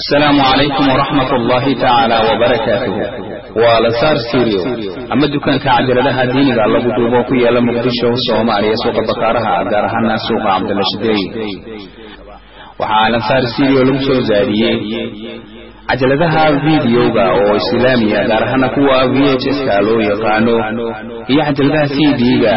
asalaamu calaykum waraxmat ullaahi tacaala wabarakaatuhu waa lasaar siriyo ama dukaanka cajaladaha diiniga lagu duubo ku yaalla muqdisho soomaaliya suuqa bakaaraha gaar ahaana suuqa cabdalla shideey waxaa lansaar siriyo lagu soo zaadiyey cajaladaha videoga oo islaamiya gaar ahaana kuwa v h ska loo yaqaano iyo cajaladaha c d-ga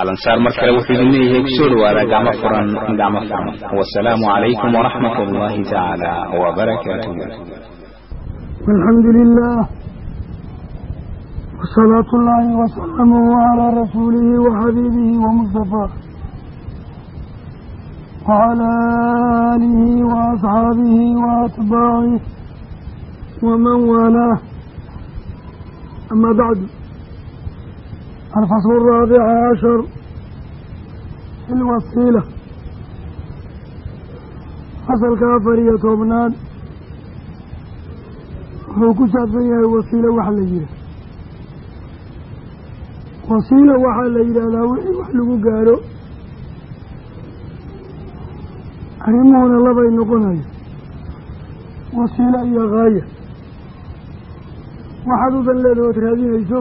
alansaar mar kale wuxuu idin leeyahay ku soo dhawaada gacmo furan gacmo furan wasalaamu calaykum waraxmat ullaahi tacaala wabarakaatuh alxamdu lilah wasalaatu ullaahi wasalaamuhu calaa rasuulihi waxabiibihi wamustafaa wacalaa aalihi waasxaabihi waatbaacih waman waalaah ama bacdu alfasl الraabic cashar fi lwasiila fasalka afar iyo tobnaad wuxuu ku saabsan yahay wasiilo waxa la yihaah wasiilo waxaa la yidhaahdaa wixii wax lagu gaaro arrimuhuna labay noqonaya wasiilo iyo haaya waxaad udan leedaha ood raadinayso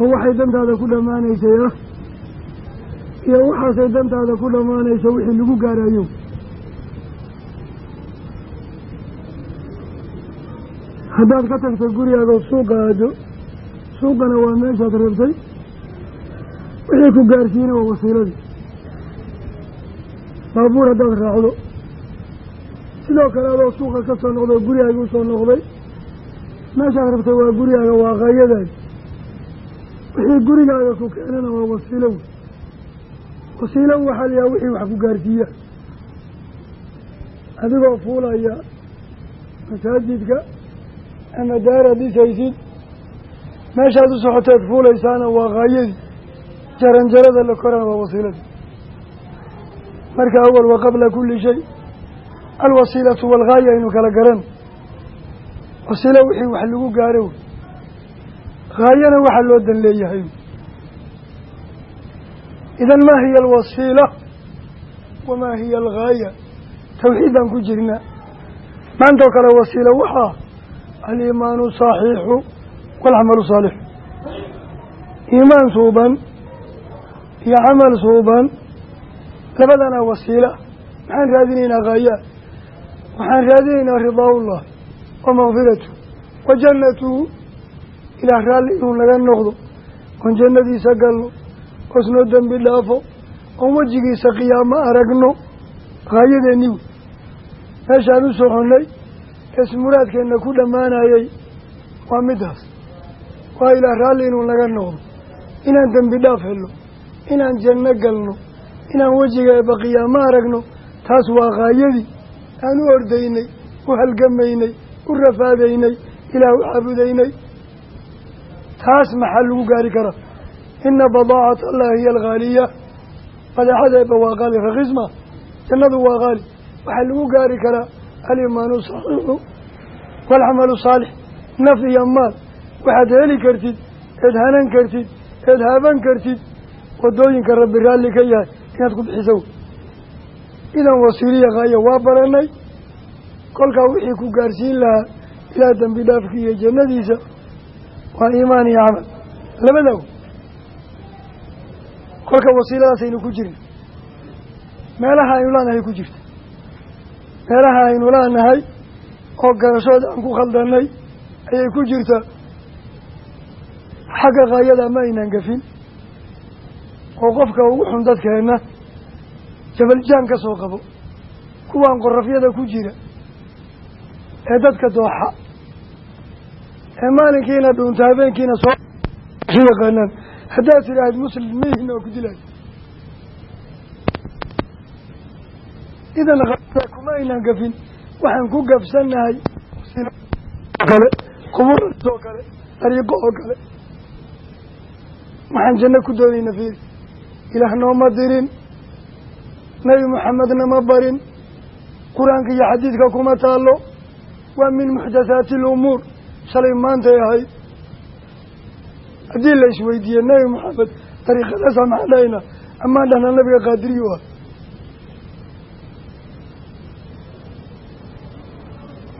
oo waxay dantaada ku dhammaanaysay ah iyo waxaasay dantaada ku dhammaanayso wixii lagu gaarayo haddaad ka tagto gurigaagood suuqa aado suuqana waa meeshaad rabtay wixii ku gaarsiina waa wasiiladii baabuur haddaad raacdo. Sidoo kale adoo suuqa ka soo noqdo gurigaagi u soo noqday meeshaad rabtay waa gurigaaga waa qaayadaadi wixii gurigaaga ku keenana waa wasiilo wey wasiilo waxaa layaha wixii wax ku gaarsiiya. Adigoo fuulaya masaajidka ama daaraad dhisaysid meeshaad u socoteed fuulaysaana waa qaayadii jaranjarada la korana waa wasiiladii marka awal wa qabla kulli shay alwasiilatu waalghaaya aynu kala garan. Wasiilo wixii wax lagu gaaro wey haayana waxaa loo dan leeyahay. Idan maa hiya alwasiila wamaa hiya alghaaya? Tawxiid baan ku jirnaa maantoo kale wasiila waxaa aliimaanu saxiixu waalcamalu saalixu iimaan suuban iyo camal suuban labadana wasiila. Maxaan raadinaynaa haayaa waxaan raadinaynaa ridaa'ullah wa makfiratu wa jannatuhu ilaah raalli inuu naga noqdo oon jannadiisa galno oosnoo dembi dhaafo oon wejigiisa qiyaamo aragno haayadeenni wey meeshaan u soconnay eesmuraadkeenna ku dhammaanayey waa midaas. Waa ilaah raalli inuu naga noqdo inaan dembi dhaaf helno inaan janno galno inaan wejiga eebba qiyaamo aragno taas waa haayadii aan u ordaynay u halgamaynay u rafaadaynay ilaah u caabudaynay taas maxaa lagu gaari karaa? Ina badaacat allah hiya alghaaliya. Badeexada eebba waa qaali rakhisma jannadu waa qaali. Waxaa lagu gaari karaa alimaanu saxiixu waalcamalu saalix. Naf iyo maal. Waxaad heli kartid eed hanan kartid eed haaban kartid. Wadooyinka rabbi raalli ka yahay inaad ku bixiso idan wasiiliya haaya waa baranay. Kolkaa wixii ku gaarsiin lahaa ilaa dembi dhaafki iyo jannadiisa waa iimaan iyo camal. Labadaw kolka wasiiladaasaynu ku jirna meelaha aynu leenahay ku jirta. Meelaha aynu leenahay oo garashooda aan ku khaldanay ayay ku jirta. Xagga kaayada ma aynan gafin. Oo qofka ugu xun dadkeenna jabaljaan ka soo qabo. Kuwaan qorafyada ku jira ee dadka dooxa ee maalinkiina dhuunta habeenkiina soo yaqaanaan haddaad tidhaahd muslim mihin oo ku dilaayo idan kuma aynan gafin. Waxaan ku gafsannahay kale qubuuroo kale dariiqo oo kale. Waxaan janno ku doonayna fiiri ilaah nooma dirin. Nebi moxamedna ma barin. Qur'aanka iyo xadiidka kuma taallo. Waa min muxdathaati alumuur shalay maantay ahayd. Haddii la isweydiiye nebi moxamed dariiqadaasaa maxaan dhahaynaa amaan dhahnaa nabiga qaadiriyu ah.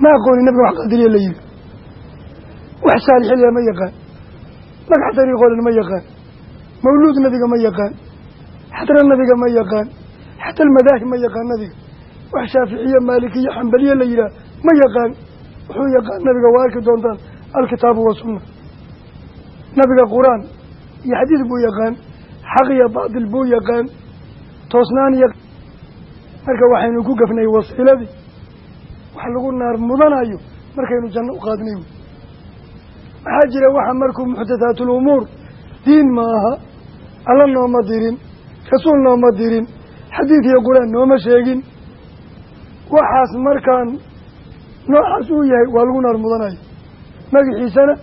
Ma aqooni nabiga wax qaadiriya la yihi wax saalixilya ma yaqaan. Magax dariiqoodan ma yaqaan. Mawluud nabiga ma yaqaan. Xadra nabiga ma yaqaan. Xata almadaahib ma yaqaan nabiga wax shaaficiye maalikiye xambaliye la yidhaah ma yaqaan wuxuu yaqaan nabiga waa arki doontaan alkitaabu wasunna nabiga qur'aan iyo xadiid buu yaqaan xaq iyo baatil buu yaqaan toosnaan iyo marka waxaynu ku gafnay wasiiladii wax lagu naar mudanayo markaynu janno u qaadnay. Waxaa jira waxa markuu muxdathaatulumuur diin ma aha alla nooma dirin rasuul nooma dirin xadiid iyo qur'aan nooma sheegin. Waxaas markaan noocaas uu yahay waa lagu naar mudanayo. Magaxiisana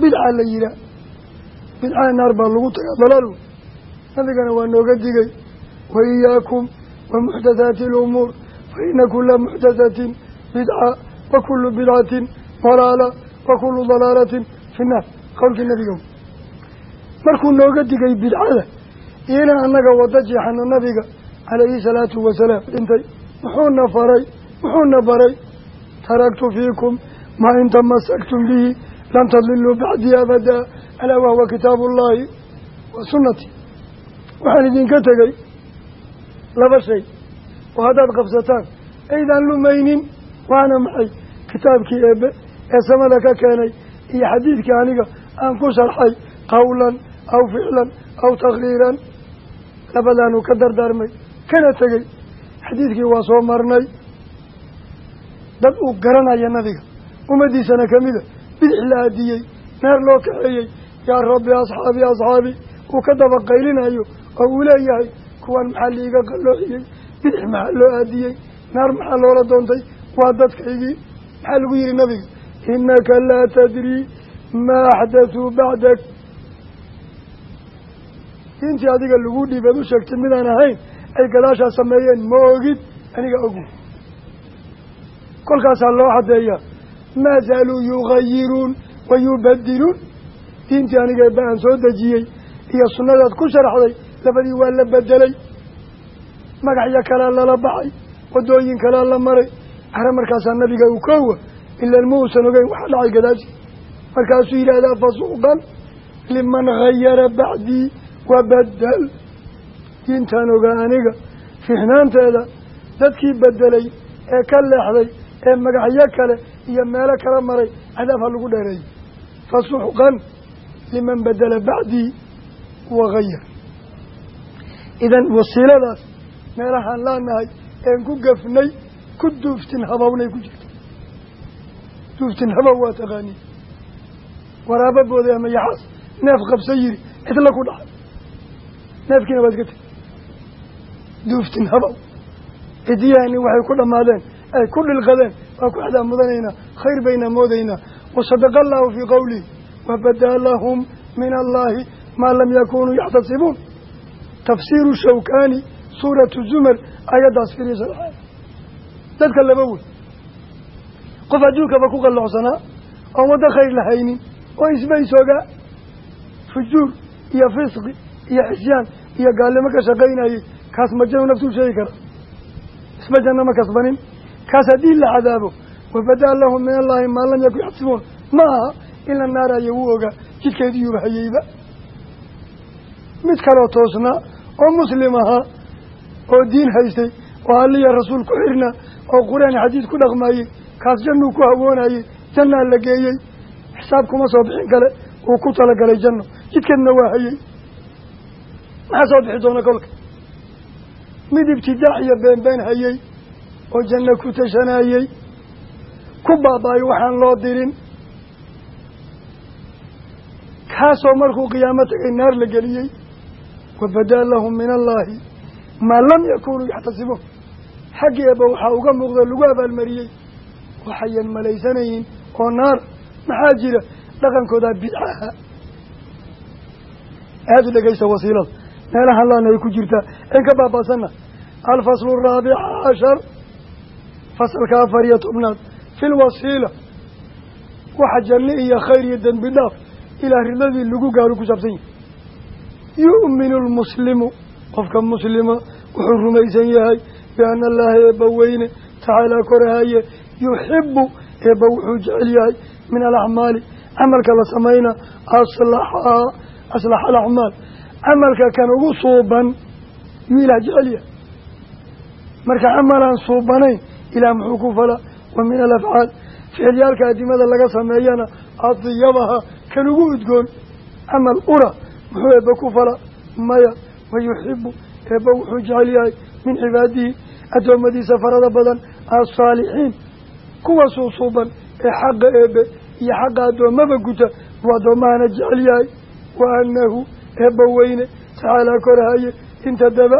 bidca la yihaa bidcaa naar baa lagu tagaa dalaalu nabigana waa nooga digay. Wa iyaakum wa muxdathaati alumuur fa ina kula muxdathatin bidca wa kulu bidcatin dalaala wa kulu dalaalatin fi nnaar qowlkii nabiga. Markuu nooga digay bidcada inaan annaga wada jeexano nabiga calayhi salaatu wasalaam dhintay muxuuna faray muxuuna baray taraktu fiikum maa in tamasaktum bihi lan tadliluu bacdii abadaa alaa wahwa kitaabu ullaahi wa sunnati waxaan idinka tegey laba shay oo haddaad qabsataan aydaan lumaynin waana maxay kitaabkii eebe ee samada ka keenay iyo xadiidkii aniga aan ku sharxay qawlan aw ficlan aw takriiran labadaanu ka dardaarmay kana tegey xadiidkii waa soo marnay dad uu garanaya nabiga ummaddiisana kamida bidix la aadiyey naar loo kaxeeyey yaa rabbi asxaabi asxaabi uu ka daba qaylinayo oo uu leeyahay kuwan maxaa liiga qalloociyey bidix maxaa loo aadiyey naar maxaa loola doontay waa dadkaygii maxaa lagu yihi nabiga innaka laa tadrii maa axdathuu bacdak. Diintii adiga lagu dhiibaad u sheegtay midaan ahayn ay gadaashaa sameeyeen ma ogid aniga ogu kolkaasaa loo caddeeyaa. Maa zaaluu yugayiruun wa yubadiluun diintii aniga eebba aan soo dejiyey iyo sunnadaad ku sharaxday labadii waa la bedelay magacyo kalaa lala baxay waddooyin kalaa la maray. Cara markaasaa nabiga u kowa ilan ma uusan ogeyn waxa dhacay gadaashi. Markaasuu yidhaahdaa fasuuqan liman hayara bacdii wabadel diintaan ogaa aniga fiixnaanteeda dadkii bedelay ee ka leexday ee magacyo kale iyo meelo kala maray cadaab ha lagu dheereeyey fasuxqan liman bedela bacdii wagayar idan wasiiladaas meelahaan laanahay een ku gafnay ku duuftin habawnay ku jirta duuftin habow waa taqaaniin waraaba booday ama yaxaas neef qabsa yiri cidla ku dhacay neefkiina waa iska tegi duuftin habow. Cidiyahani waxay ku dhammaadeen ay ku dhilqadeen waa ku xadaa mudanaynaa khayr bayna moodaynaa wasadaqa allahu fii qowlihi wabadaa lahum min allaahi maa lam yakunuu yaxtasibuun. Tafsiiru shawkaani suuratu zumar ayaddaas firiisa dadka laba wey qof adduunkaba ku qalloocsanaa oon waddo khayr lahaynin oo isbaysoogaa fujuur iyo fisqi iyo xisyaan iyo gaalnimo ka shaqaynayay kaas majanu naftuu sheegi kara. Isba janno ma kasbanin kaas haddii la cadaabo wabadaa lahum min allaahi maa lam yakun yaxsibuun ma aha in la naarayo wuu ogaa jidkeediiyuuba hayeyba mid kaloo toosnaa oo muslim ahaa oo diin haystay oo alliya rasuul ku xirnaa oo qur'aan xadiid ku dhaqmaayey kaas jannuu ku hawoonayey jannaa la geeyey xisaab kuma soo bixin kale uu ku talagalay janno jidkeedna waa hayey maxaa soo bixi doona kolka? Mid ibtidaac iyo beenbeen hayey oo janno ku tashanayey ku baaba-ay waxaan loo dirin. Kaasoo markuu qiyaamo tagay naar la geliyey wabadaa lahum min allaahi maa lam yakunuu yaxtasibuun. Xaggi eeba waxaa uga muuqda lagu abaalmariyey waxayan malaysanayin oo naar. Maxaa jira? Dhaqankoodaa bidcaha. Aada u dhegaysta wasiilada meelahan laana ay ku jirtaa in ka baabaasanna alfaslu araabic cashar fasalka afar iyo tobnaad fi lwasiila waxa janno iyo khayr iyo dembi dhaaf ilaa ridadii lagu gaaro ku saabsan yahay. Yu'minu lmuslimu qofka muslima wuxuu rumaysan yahay biana allaha eebba weyne tacaalaa korahaye yuxibu eebba wuxuu jecel yahay min alacmaali camalka la samayna aslaxa alacmaal camalka kan ugu suuban yuu ilaah jecel yahay? Marka camalaan suubanayn ilaah muxuu ku fala wa min alafcaal ficilyaalka adimada laga sameeyana adiyabaha kan ugu udgoon camal ura muxuu eebba ku fala maya wa yuxibu eebba wuxuu jecel yahay min cibaadihi addoommadiisa farada badan alsaalixiin kuwa suusuuban ee xaqa eebe iyo xaqa addoommaba guta buu addoommahana jecel yahay. Wa annahu eebba weyne tacaalaa korahaye intadaba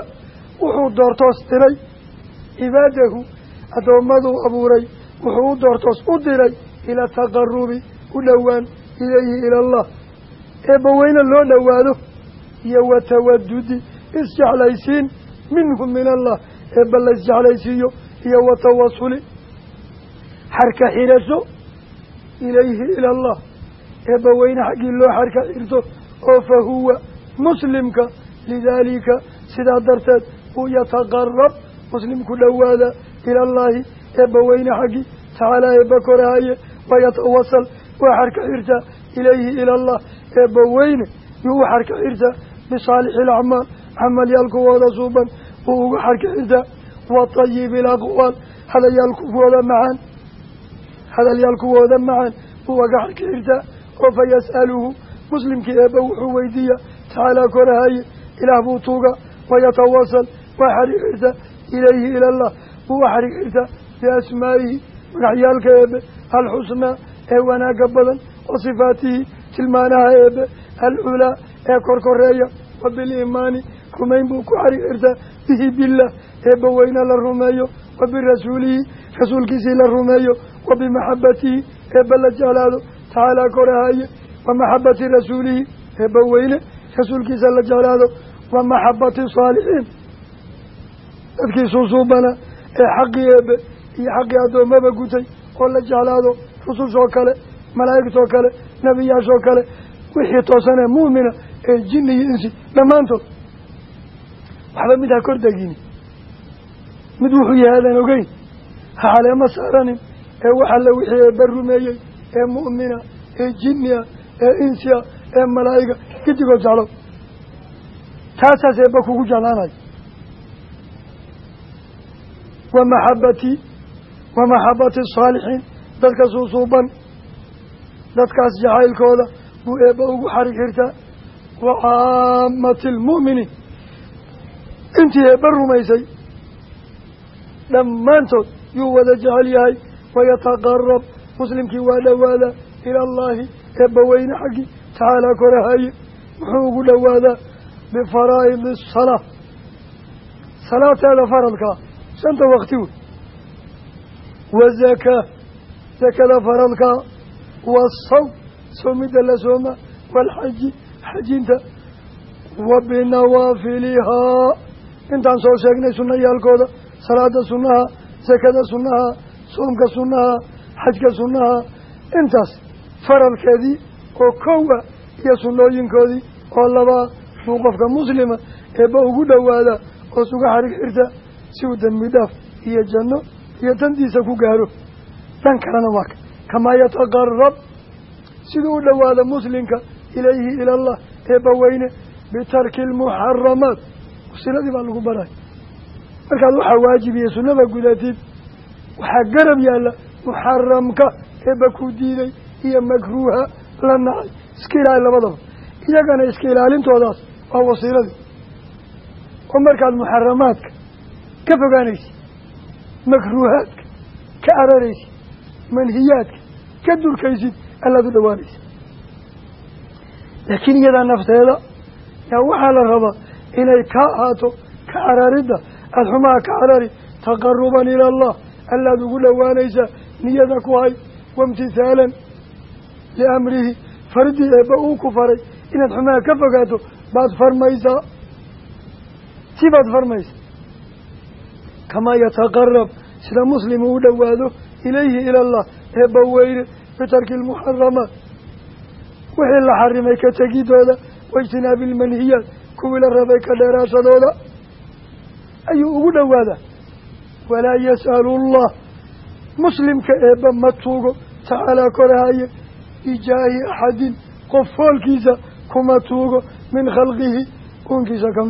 wuxuu doortoos diray cibaadahu addoommaduu abuuray wuxuu u doortoos u diray ila taqarubi u dhowaan ilayhi ila allah. Eebba weyne loo dhowaado iyo wa tawadudi isjeclaysiin minhu min allah. Eebba la isjeclaysiiyo iyo wa tawasuli xarka xidhasho ilayhi ila allah. Eebba weyne xaggii loo xarka xirto oo fa huwa muslimka lidaalika sidaa darteed uu yataqarab muslimku dhowaada ila allaahi eebba weyne xaggii tacaalaa eebba korahaye wayatawasal waa xarka xirtaa ilayhi ila allah eebba weyne yuu u xarka xirtaa bisaalixi alacmaal camalyaalkuwooda suuban buu uga xarka xirtaa wa tayibi alaqwaal hadalyaalkuwooda macaan hadalyaalkuwooda macaan buu uga xarka xirtaa oo fa yas'aluhu muslimkii eebba wuxuu weydiiya tacaalaa korahaye ilaah buu tuuga wayatawasal waa xarig xirtaa ilayhi ila allah buu u xarig xirtaa biasmaa'ihi magacyaalka eebe alxusnaa ee wanaagga badan wa sifaatihi tilmaanaha eebe alculaa ee korkoreeya wa biliimaani rumayn buu ku xarig xirtaa bihi billah eebba weyne la rumeeyo wa birasuulihi rasuulkiisii la rumeeyo wa bimaxabatihi eebba la jeclaado tacaalaa korahaye wa maxabati rasuulihi eebba weyne rasuulkiisa la jeclaado wa maxabati saalixiin. Dadkii ee xaqii eebe iyo xaqii addoommaba gutay oo la jeclaado rusushoo kale malaa'igtoo kale nebiyaashoo kale wixii toosanee mu'mina ee jinni iyo insi dhammaantood. Waxba mid ha kordegini mid wuxuu yahay adaan ogeyn. Ha caleema saaranin. Ee waxa la wixii eebba rumeeyey ee mu'mina ee jinnia ee insia ee malaa'iga gidigood jeclow taasaas eebba kugu jeclaanayo wa maxabatii wa maxabati asaalixiin dadka suusuuban dadkaas jacaylkooda buu eebba ugu xarig xirtaa wa caamati almu'miniin intii eebba rumaysay dhammaantood yuu wada jecel yahay wayataqarab muslimkii waa dhowaadaa ila allaahi eebba weyne xaggii tacaalaa korahaye muxuu ugu dhowaadaa bifaraa'idi asalaa salaateeda faradkaa shanta wakti wey wazakaa zakada faradkaa waasawm soomidda la sooma waalxaji xajinta wa binawaafilihaa intaan soo sheegnay sunnayaalkooda salaada sunnaha sakada sunnaha soomka sunnaha xajka sunnaha intaas faralkeedii oo kow ah iyo sunnooyinkoodii oo labaa buu qofka muslima eebba ugu dhowaada oo suga xarig xirta si uu dembi dhaaf iyo janno iyo tandiisa ku gaaro. Dhan kalena waa ka. Kamaa yataqarab siduu u dhowaada muslimka ilayhi ila allah eebba weyne bitarki almuxaramaat wasiladii baa lagu baray. Markaad waxaa waajibiya sunnada gudatid. Waxaa garab yaalla muxaramka eebba ku diiday iyo makruuha la nacay. Iska ilaali labadaba. Iyagana iska ilaalintoodaas waa wasiiladii oo markaad muxaramaadka ka fogaanaysid makruuhaadka ka araraysid manhiyaadka ka durkaysid allaad u dhawaanaysid laakiin iyadaa nafteeda yaa waxaa la rabaa inay kaa ahaato ka cararidda aada xumaha ka carari taqaruban ila allah allaad ugu dhowaanaysaa niyada ku hay waimtisaalan liamrihi faridii eebba uu ku faray inaad xumaha ka fogaato baad farmaysaa si baad kamaa yataqarab sida muslim uu dhowaado ilayhi ila allah eebba weyne bitarki lmuxaramaat wixii la xarimay ka tegidooda waijtinaabi ilmanhiyaat kuwii la rabay ka dheeraashadooda ayuu ugu dhowaadaa walaa yas'alu allah muslimka eebba ma tuugo tacaalaa korahaye bijaahi axadin qof foolkiisa kuma tuugo min khalqihi uunkiisa ka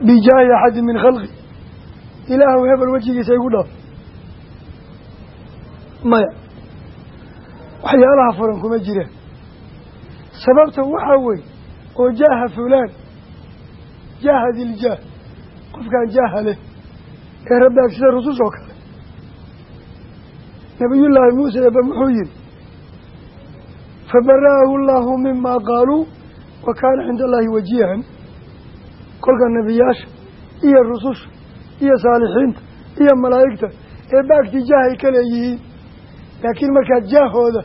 bijaahi axadin min khalqi ilaahu hebel wejigiisa igu dhaaf maya waxyaalaha furan kuma jiraan sababta waxaa weeye oo jaaha fulaan jaaha diljaah qofkaan jaaha leh ee rabbi agsida rusus oo kale nabiyullaahi muuse eeba muxuu yihi fabara'ahu llaahu mima qaaluu wa kaana cinda allaahi wajihan kolka nebiyaasha iyo rususha iyo saalixiinta iyo malaa'igta eebba agtii jaahay ka leeyihiin. Laakiin markaad jaahooda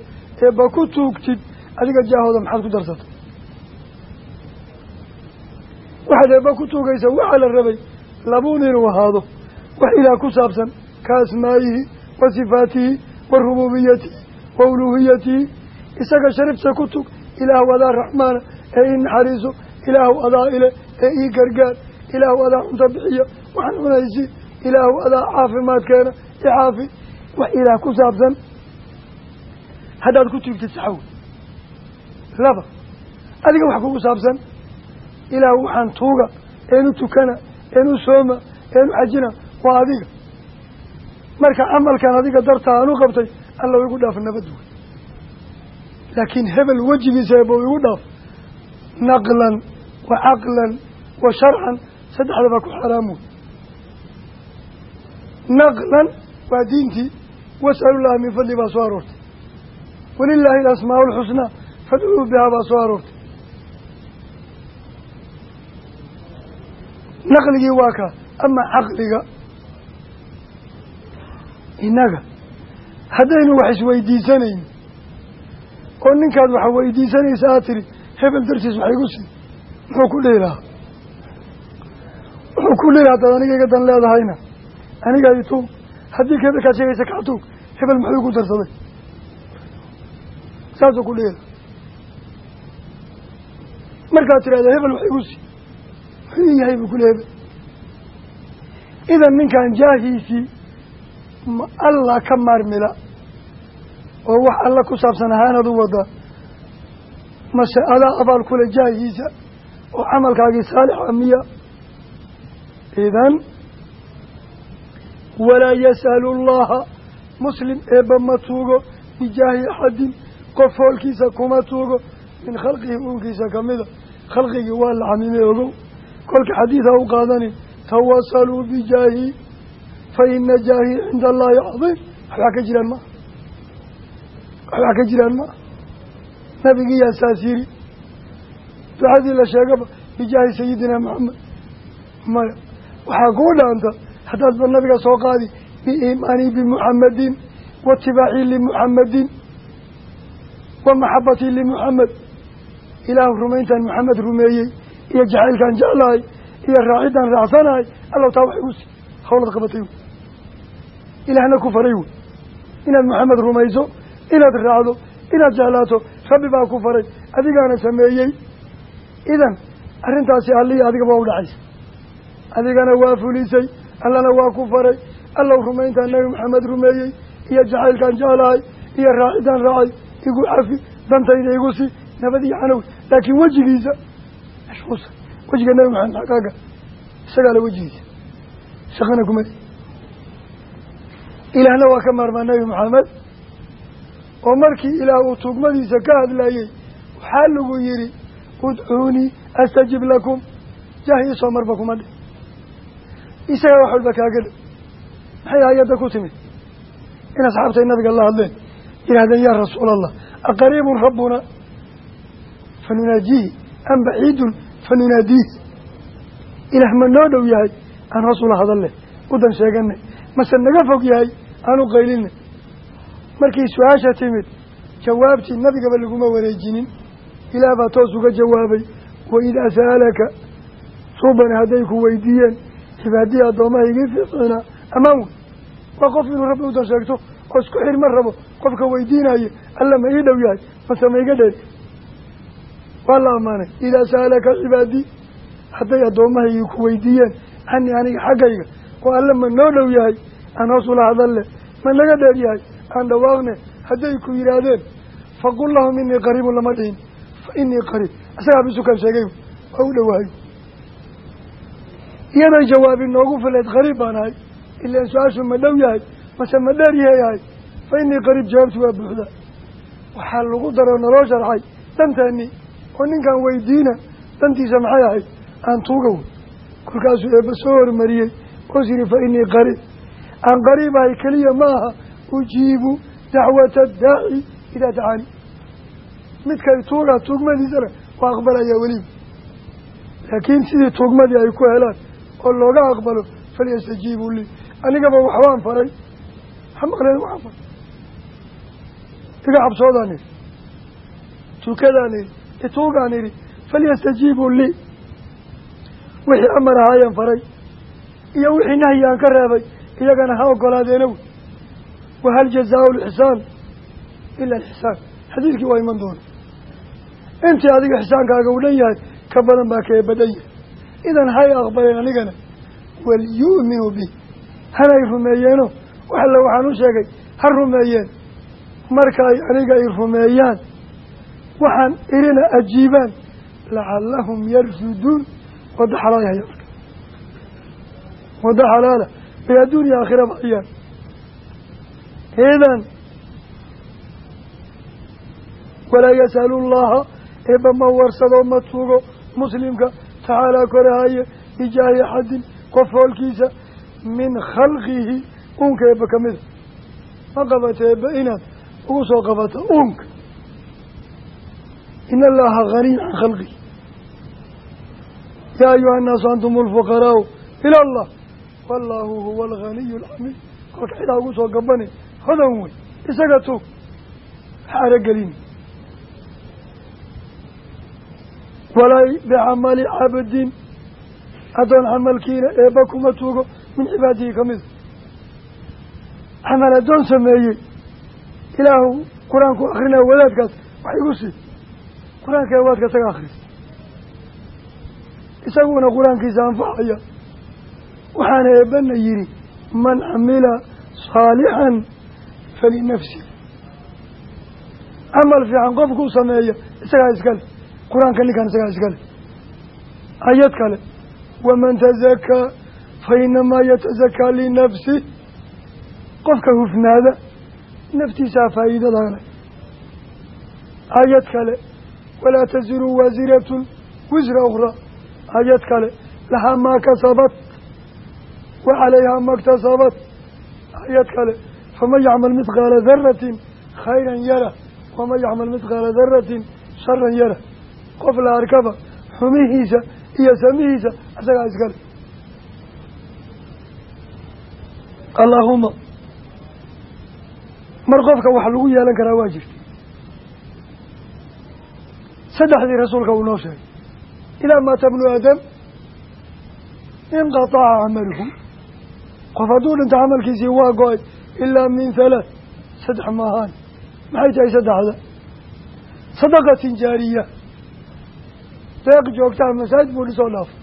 eebba ku tuugtid adiga jaahooda maxaad ku darsata waxaad eebba ku tuugaysa waxaa la rabay labuun inuu ahaado wax ilaah ku saabsan ka asmaa'ihi wa sifaatihi wa rububiyatihi wa uluuhiyatihi isaga sharifta ku tug ilaahu adaa raxmaana ee ii naxariiso ilaahu adaa ile ee ii gargaar. Ilaahu adaa cunto bixiya waxaan cunaysi. Ilaahu adaa caafimaadkeena icaafi wax ilaah ku saabsan. Haddaad ku tuugtid saxawi laba adiga wax kugu saabsan. Ilaahu waxaan tuuga eenu tukana eenu sooma eenu xajina waa adiga. Marka camalkan adiga dartaa aan u qabtay alla igu dhaaf nabad wey laakiin hebel wejigiisa eeba igu dhaaf. Naqlan wa caqlan wa sharcan saddexdaba ku xaraam wey naqlan waa diintii was'alullaha min fadli baa soo aroortay. Walilaahi alasmaau alxusnaa fadcuu bihaa baa soo aroortay. Naqligii waa kaa ama caqliga innaga. Haddaynu wax isweydiisanayn oo ninkaad wax weydiisanaysa aad tiri hebel dartiis wax igu sii muxuu ku dhihi lahaa ku dhihi lahaa hadaad aniga iga dan leedahayna. Aniga i tuug haddii hebelkaad sheegaysa kaa tuug hebel muxuu igu darsaday? Saasuu ku lahaa markaad tidhahda hebel wax igu sii muxuu yahay buu kule hebel idan ninkan jaahiisii ma alla ka maarmila oo wax alla ku saabsan ahaanaad u wadaa mase adaa abaal kule jaahiisa oo camalkaagii saalixa miya idan walaa yas'alu allaha muslim eebba ma tuugo bijaahi axadin qof hoolkiisa kuma tuugo min khalqihi uunkiisa kamida khalqigii waa la xamime ogow kolka xadiida u qaadani tawasaluu bijaahi fa ina jaahi cinda allaahi cadiim waxbaa ka jiraan maa waxbaa ka jiraan maa nabigiyaa saas yiri ducadii la sheegaba bijaahi sayidina maxamed maya waxaa kuu dhaanta haddaadba nabiga soo qaadi biiimaanii bimuxamadin waitibaaxii limuxamadin wa maxabatii limuxamed ilaahu rumayntaan maxamed rumeeyey iyo jacaylkaan jeclahay iyo raacidaan raacsanahay allow taa wax igu sii hawlad qabatay wey ilaahna ku faray wey inaad maxamed rumayso inaad raacdo inaad jeclaato rabbi baa ku faray adigaana sameeyey. Idan arrintaasi allihii adigaba u dhacaysa adigana waa fulisay allana waa ku faray. Allow rumayntaan nabi maxamed rumeeyey iyo jacaylkaan jeclahay iyo raacidaan raacay igu cafi dantayda igu sii nabad iyo canow. Laakiin wejigiisa mashquusa wejiga nabi maxamed xaqaaga isagaa la wejigiisa. Shaqana kuma ilaahna waa ka maarmaa nabi maxamed oo markii ilaah uu tuugmadiisa ka hadlayey waxaa lagu yidhi udcuunii astajib lakum. Marba kuma dhe isagaa wax walba kaaga dhow maxay ayadda ku timid? In asxaabtay nabiga la hadleen yidhahdeen yaa rasuula allah aqariibun rabbuna fanunaajihi am baciidun fanunaadiihi. Ilaah ma noo dhow yahay aan hoos ula hadalle udan sheeganay mase naga fog yahay aanu qaylina markii su'aasha timid jawaabtii nabigaba laguma wareejinin. Ilaah baa toos uga jawaabay waidaa sa'alaka suubani hadday ku weydiiyeen cibaadii addoomahaygii fiicina ammaan wey. Waa qof inuu rabbi udan sheegto oo isku xir ma rabo. Qofka weydiinayo alla ma ii dhow yahay mase ma iga dheer. Waa la ammaanay. Idaa sa'alaka cibaadii hadday addoomahaygii ku weydiiyeen canii aniga xaggayga oo alle ma noo dhow yahay aan hoos ula hadalle ma naga dheer yahay aan dhawaaqne hadday ku yidhaahdeen faqul lahum inii qariibun lama dhihin fa inii qariib. Isagaa bisukan sheegay waa u dhowaayo iyaday jawaabi noogu fileed qariib baan ahay. Ilaan su'aashu ma dhow yahay mase ma dheer yahay fa inii qariib jawaabtu waa buuxda. Waxaa lagu daro naloo sharxay. Danteennii oo ninkan weydiina dantiisa maxay ahayd? Aan tuuga wey kolkaasuu eebba soo hormariyey. Oos yidhi fa inii qariib. Aan qariib ahay keliya ma aha. Ujiibu dacwata daaci idaa dacaani midkay tuugaa tuugmadiisana waa aqbalayaa weliba laakiin sidii tuugmadii ay ku helaan oo looga aqbalo falyastajiibuu lii anigaba waxbaan faray. Waxa maqleen waxaa faray. Iga cabsoodaan idhi tukadaan idhi ituugaan idhi falyastajiibuu lii wixii amar ahaayeen faray. Iyo wixii nahyi aan ka reebay. Iyagana ha ogolaadeena wey wahal jazaau lixsaan ila alxisaan xadiidkii waa iman doona. Intii adiga xisaankaaga u dhan yahay ka badan baa ka eebadhan yahay idan hay aqbaleen anigana walyu'minuu bi hanay rumeeyeeno wax alle waxaan u sheegay ha rumeeyeen. Marka ay aniga ay rumeeyaan waxaan irina ajiibaan lacallahum yarshuduun wadda xalaalahay marka wadda xalaala bay adduuniya aakhira baxiyaan idan walaa yasalu llaha eebba ma warsado ma tuugo muslimka tacaalaa korahaye bijaahi axadin qof hoolkiisa min khalqihi uunka eebba ka mida. Ma qabata eebba inaad ugu soo qabata uunka. In allaha ganiy can khalqihi yaa ayuha annaasu antum alfuqaraau ila allah. Wallaahu huwa alganiyu alxamiid kolka cidaa ugu soo gabane hodan wey isaga tuug. Ha walaa bicamali cabdin. Addoon camalkiina eebba kuma tuugo min cibaadihi ka mida camal addoon sameeyey. Ilaahu qur'aanku akrinaya wadaadkaas wax igu sii. Qur'aanka eewaadka isaga akhrisa. Isaguna qur'aankiisa anfacaya. Waxaana eebbana yidhi man camila saalixan falinafsi camal fiican qofkuu sameeya isagaa iskale qur'aanka ninkan isagaa iskale ayad kale waman tazakaa fa inamaa yatazakaa linafsi. Qofka hufnaada naftiisaa faa'iidadaana. Ayad kale walaa taziru waasiratun wisra ukhraa ayad kale lahaa maa kasabat wa calayhaa ma ktasabat ayad kale faman yacmal midqaala daratin khayran yara waman yacmal midqaala daratin sharan yara qof la arkaba xumihiisa iyo samihiisa isagaa iskale allaahuma mar qofka wax lagu yeelan karaa waa jirta. Saddexdii rasuulka uu noo sheegay idaa maata bnu aadam inqataca camaluhu. Qof hadduu dhinto camalkiisii waa go'ay ilaa min halaath saddex maahaan maxay tahay saddexda? Sadaqatin jaariya deeq joogtaa masaajid buu dhisoo dhaafay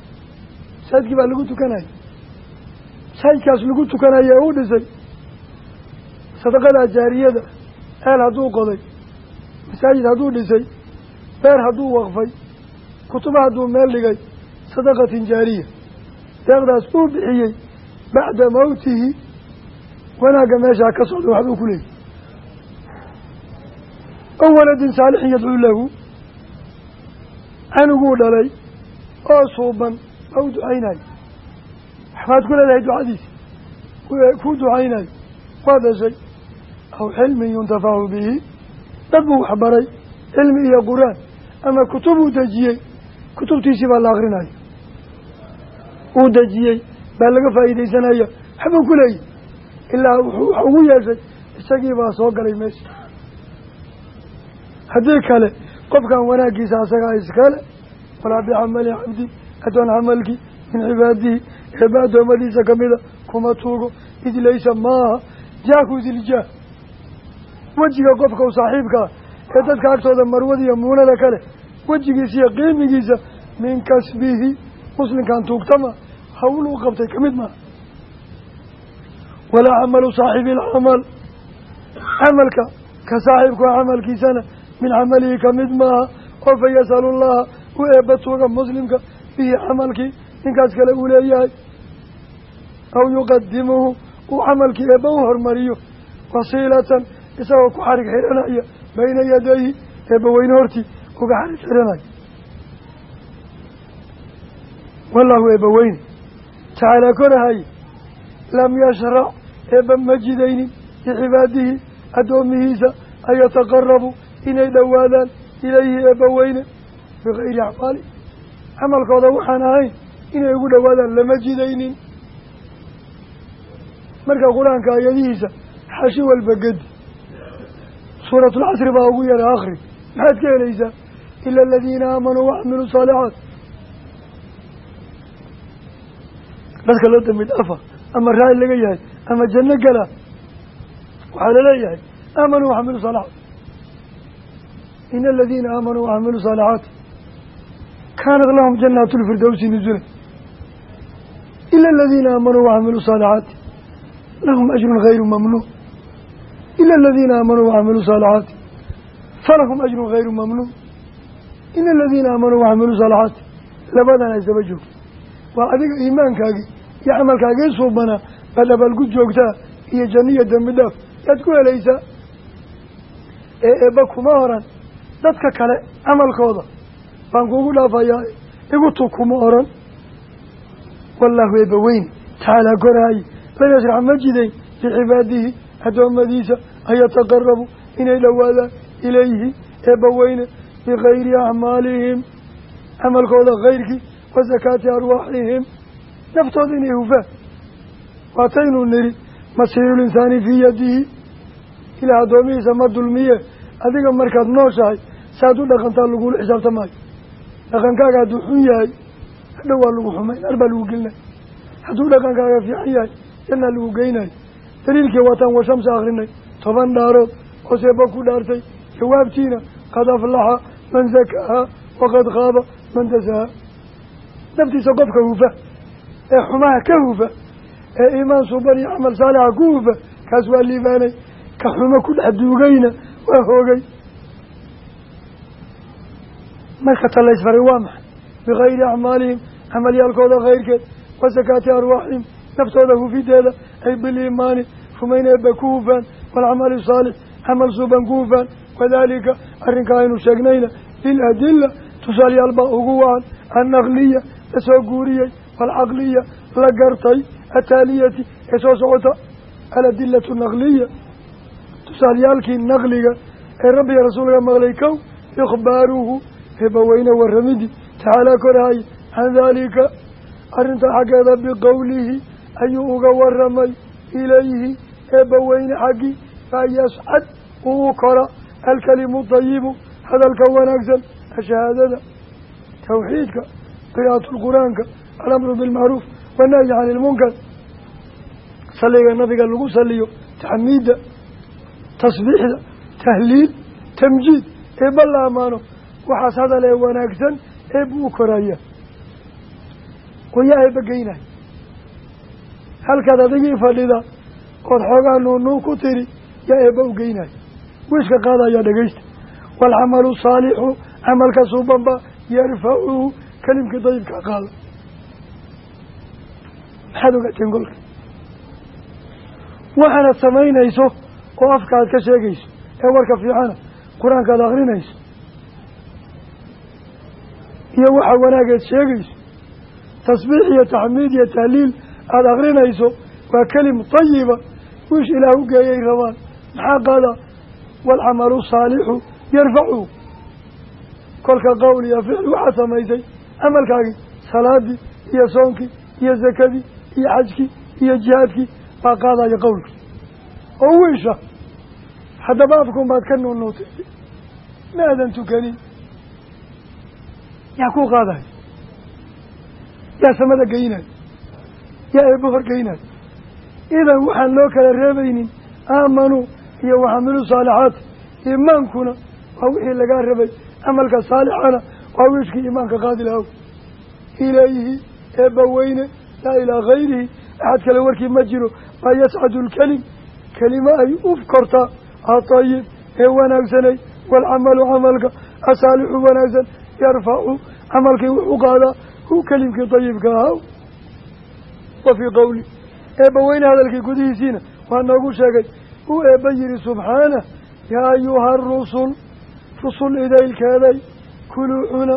masaajidkii baa lagu tukanaya masaajidkaas lagu tukanaya ee u dhisay. Sadaqadaa jaariyada eel hadduu qoday masaajid hadduu dhisay beer hadduu waqfay kutuba hadduu meel dhigay sadaqatin jaariya. Deeqdaas uu bixiyey bacda mawtihi wanaagga meeshaa ka socda waxbuu ku leeyay o waladin saalixin yadcuu lahu canuguu dhalay oo suuban baa u ducaynayo waxbaad ku leedahay ducadiisa kuu ducaynayo waa dhashay aw xilmin yuntafacu bihi. Dad buu waxbaray cilmi iyo qur'aan ama kutub uu dejiyey kutubtiisii baa la akrinaya uu dejiyey baa laga faa'iidaysanaya waxbuu ku leeyahy ilaa wuxuu wax ugu yeeshay isagii baa soo galay meesha. Haddii kale qofkan wanaaggiisa asagaa iskale walaa bicamali cabdi addoon camalkii min cibaadihi eeba addoommadiisa kamida kuma tuugo id laysa maaha jaaku diljaah wejiga qofka u saaxiibkaa ee dadka agtooda marwada iyo muunada kale wejigiisa iyo qiimigiisa min kasbihi muslimkan tuugtama hawl u qabtay ka mid maaha. Walaa camalu saaxibi alcamal camalka ka saaxiibkua camalkiisana min camalihi ka mid maaha oo fa yasalu llaha u eebba tuuga muslimka bihi camalkii ninkaas kale uu leeyahay aw yuqadimuhu uu camalkii eebba u hormariyo wasiilatan isagoo ku xarig xiranaya bayna yadayhi eebba weyne hortii uga xarig xiranaya wallahu eebba weyne tacaala korahay lam eebba ma jidaynin bicibaadihi addoomihiisa an yataqarabuu inay dhowaadaan ilayhi eebba weyne bikayri acmaali. Camalkooda waxaan ahayn inay ugu dhowaadaan lama jidaynin. Marka qur'aanka ayadihiisa xashi walba gedi. Suuratulcasri baa ugu yara akri maxaad ka helaysaa? Ila aladiina aamanuu wacamiluu saalixaat dadka loo dambi dhafa ama raali laga yahay ama janno gala waxaa la leeyahay aamanuu waxamiluu saalixaat ina aladiina aamanuu waxamiluu saalixaati kaanat lahum janaatu lfirdowsi nuzula ila aladiina aamanuu waxamiluu saalixaati lahum ajrun hayru mamnuun ila aladiina aamanuu waxamiluu saalixaati falahum ajrun hayru mamnuun ina aladiina aamanuu waxamiluu saalixaati labadan ay saba joogto waa adiga iimaankaagii iyo camalkaagii suubanaa baad abaalgu joogtaa iyo janniya dembi dhaaf yaad ku helaysaa ee eebba kuma oran dadka kale camalkooda baan kuugu dhaafayaa. Igu tug kuma oran. Wallaahu eebba weyne tacaalaa koraaye lam yashrax ma jidayn. Licibaadihi addoommadiisa an yataqarabuu inay dhowaadaan ilayhi. Eebba weyne bikayri acmaalihim camalkooda kayrkii wa sakaati arwaaxihim naftooda inay hufaan waataynu niri masiiru linsaani fii yadihi. Ilaah addoomihiisa ma dulmiye adiga markaad nooshahay saad u dhaqantaa lagula xisaabtamaayo dhaqankaaga hadduu xun yahay hadhow waa lagu xumayn ar baa lagu gelinay. Hadduu dhaqankaaga fiican yahay jannaa lagu geynayo daliilkii waataan washamsa akrinay toban dhaarood oo seeba ku dhaartay jawaabtiina qad aflaxa man zakaaha waqad khaaba man dasaha. Naftiisa qofka hufa ee xumaha ka hufa ee iimaan suban iyo camal saalixa ku hufa kaas waa liibaanay ka xumo ku dhex duugayna waa hoogay. Marka ta laysfaray waa maxay? Bikayri acmaalihim camalyaalkooda kayrkeed wa sakaati arwaaxihim naftooda hufideeda ay biliimaani rumayn eebba ku hufaan waalcamali saalix camal suuban ku hufaan wadaalika arrinkaa aynu sheegnayna liladila tusaalayaal baa ugu wacan annaqliya la soo guuriyey waalcaqliya la gartay ataaliyati ee soo socota aladilatu naqliya tusaalayaalkii naqliga ee rabbiga rasuulka maqlay kow ikhbaaruhu eebbaweyne warramidii tacaalaa korahay can daalika arrintaa xaggeeda biqowlihi ayuu uga waramay ilayhi eebbaweyne xaggii maa yascad uu kora. Alkalimu tayibu hadalka wanaagsan ashahaadada tawxiidka qiraa'atu lqur-aanka alamru bilmacruuf wanahyi cani ilmunkar salliga nabiga lagu saliyo taxmiidda tasbiixda tahliil tamjiid eebba la amaano. Waxaas hadal ee wanaagsan eebbu u koraya wayaa eebba geynay halkaad adigii fadhida ood xoogaa nuunuu ku tiri yaa eebba u geynay wiishka qaadayaa dhegaysta waalcamalu saalixu camalka suubanba yarfacuhu kelimkii dayibka qaada maxaad ogaateen kolka waxaanad samaynayso oo afka aad ka sheegayso ee warka fiicana qur'aanka aad akrinayso iyo waxa wanaageed sheegayso tasbiix iyo taxmiid iyo tahliil aada akrinayso waa kelim tayiba wiish ilaah u geeyay rabaan. Maxaa qaada? Waalcamalu saalixu yarfacu kolka qowl iyo ficil waxaad samaysay camalkaagii salaadii iyo soonkii iyo sakadii iyo xajkii iyo jihaadkii baa qaadaya qowlkii oo wiisha haddaba afkun baad ka nuunuutay ma aadan tukanin? Yaa kuu qaadayo yaa samada geynayo yaa eebbo horgeynayo idan waxaan loo kala reebaynin aamanuu iyo waxamilu saalixaati iimaankuna waa wixii lagaa rabay camalka saalixana waa wiishkii iimaanka qaadi lahaw. Ilayhi eebba weyne laa ilaa gayrihi axad kale warkii ma jiro maa yascadu lkelim kelimo ay u kortaa atayib ee wanaagsanay waalcamalu camalka asaalixu wanaagsan yarfacu camalkii wuxuu qaadaa hu kelimkii dayibka ahaa wa fii qowli eebba weyne hadalkii gudihiisiina waa noogu sheegay uu eebba yihi subxaanah yaa ayuha arusul rusul idaylkeeday kuluu cuna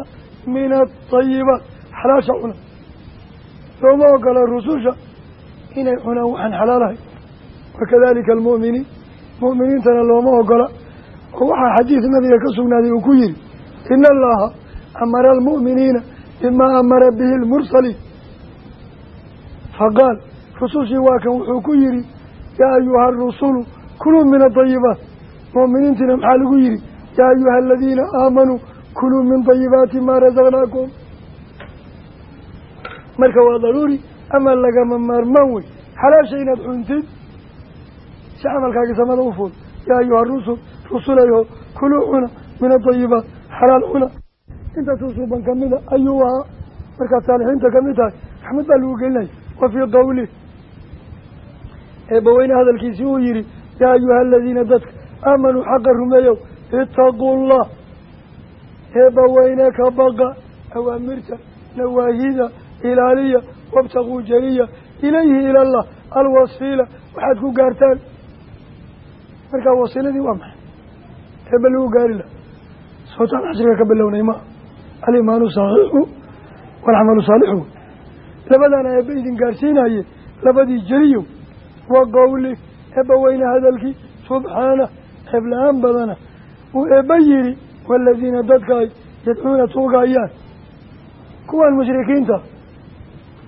min atayibaat xalaasha cuna looma ogola rususha inay cunaan waxaan xalaalahay wakadalika almu'miniin mu'miniintana looma ogola oo waxaa xadiis nabiga ka sugnaaday uu ku yihi ina allaha amara almu'miniina bimaa amara bihi lmursaliin faqaal rusushii waa kan wuxuu ku yihi yaa ayuha arusulu kuluu min adayibaat mu'miniintiina maxaa lagu yihi yaa ayuha aladiina aamanuu kuluu min dayibaati maa rasaqnaakum marka waa daruuri ama lagama maarmaan wey xalaasha inaad cuntid si camalkaagii samada u fuul yaa ayuha rusul rusulayho kuluu cuna min adayibaat xalaal cuna intaas usuuban kamida ayuu ahaa markaad saalixiinta ka mid tahay raxmad baa lagu gelinaya wa fii qawlih eebbaweyne hadalkiisii uu yihi yaa ayuha aladiina dadka aamanuu xaqa rumeeyow itaquu llah eebbaweyne ka baqa awaamirta nawaahida ilaaliya wabtaquu jariya ilayhi ila allah alwasiila waxaad ku gaartaan markaa wasiiladii waa maxay? Eebba lagu gaari laha sootaan casriga ka bilownay maa alimaanu saxiixu walcamalu saalixu labadana eebba idin gaarsiinaye labadii jeliyo wa qowli eebba weyne hadalkii subxaanah ceeb la'aan badana. Uu eebba yihi waaladiina dadka ay yadcuuna tuugayaan kuwan mushrikiinta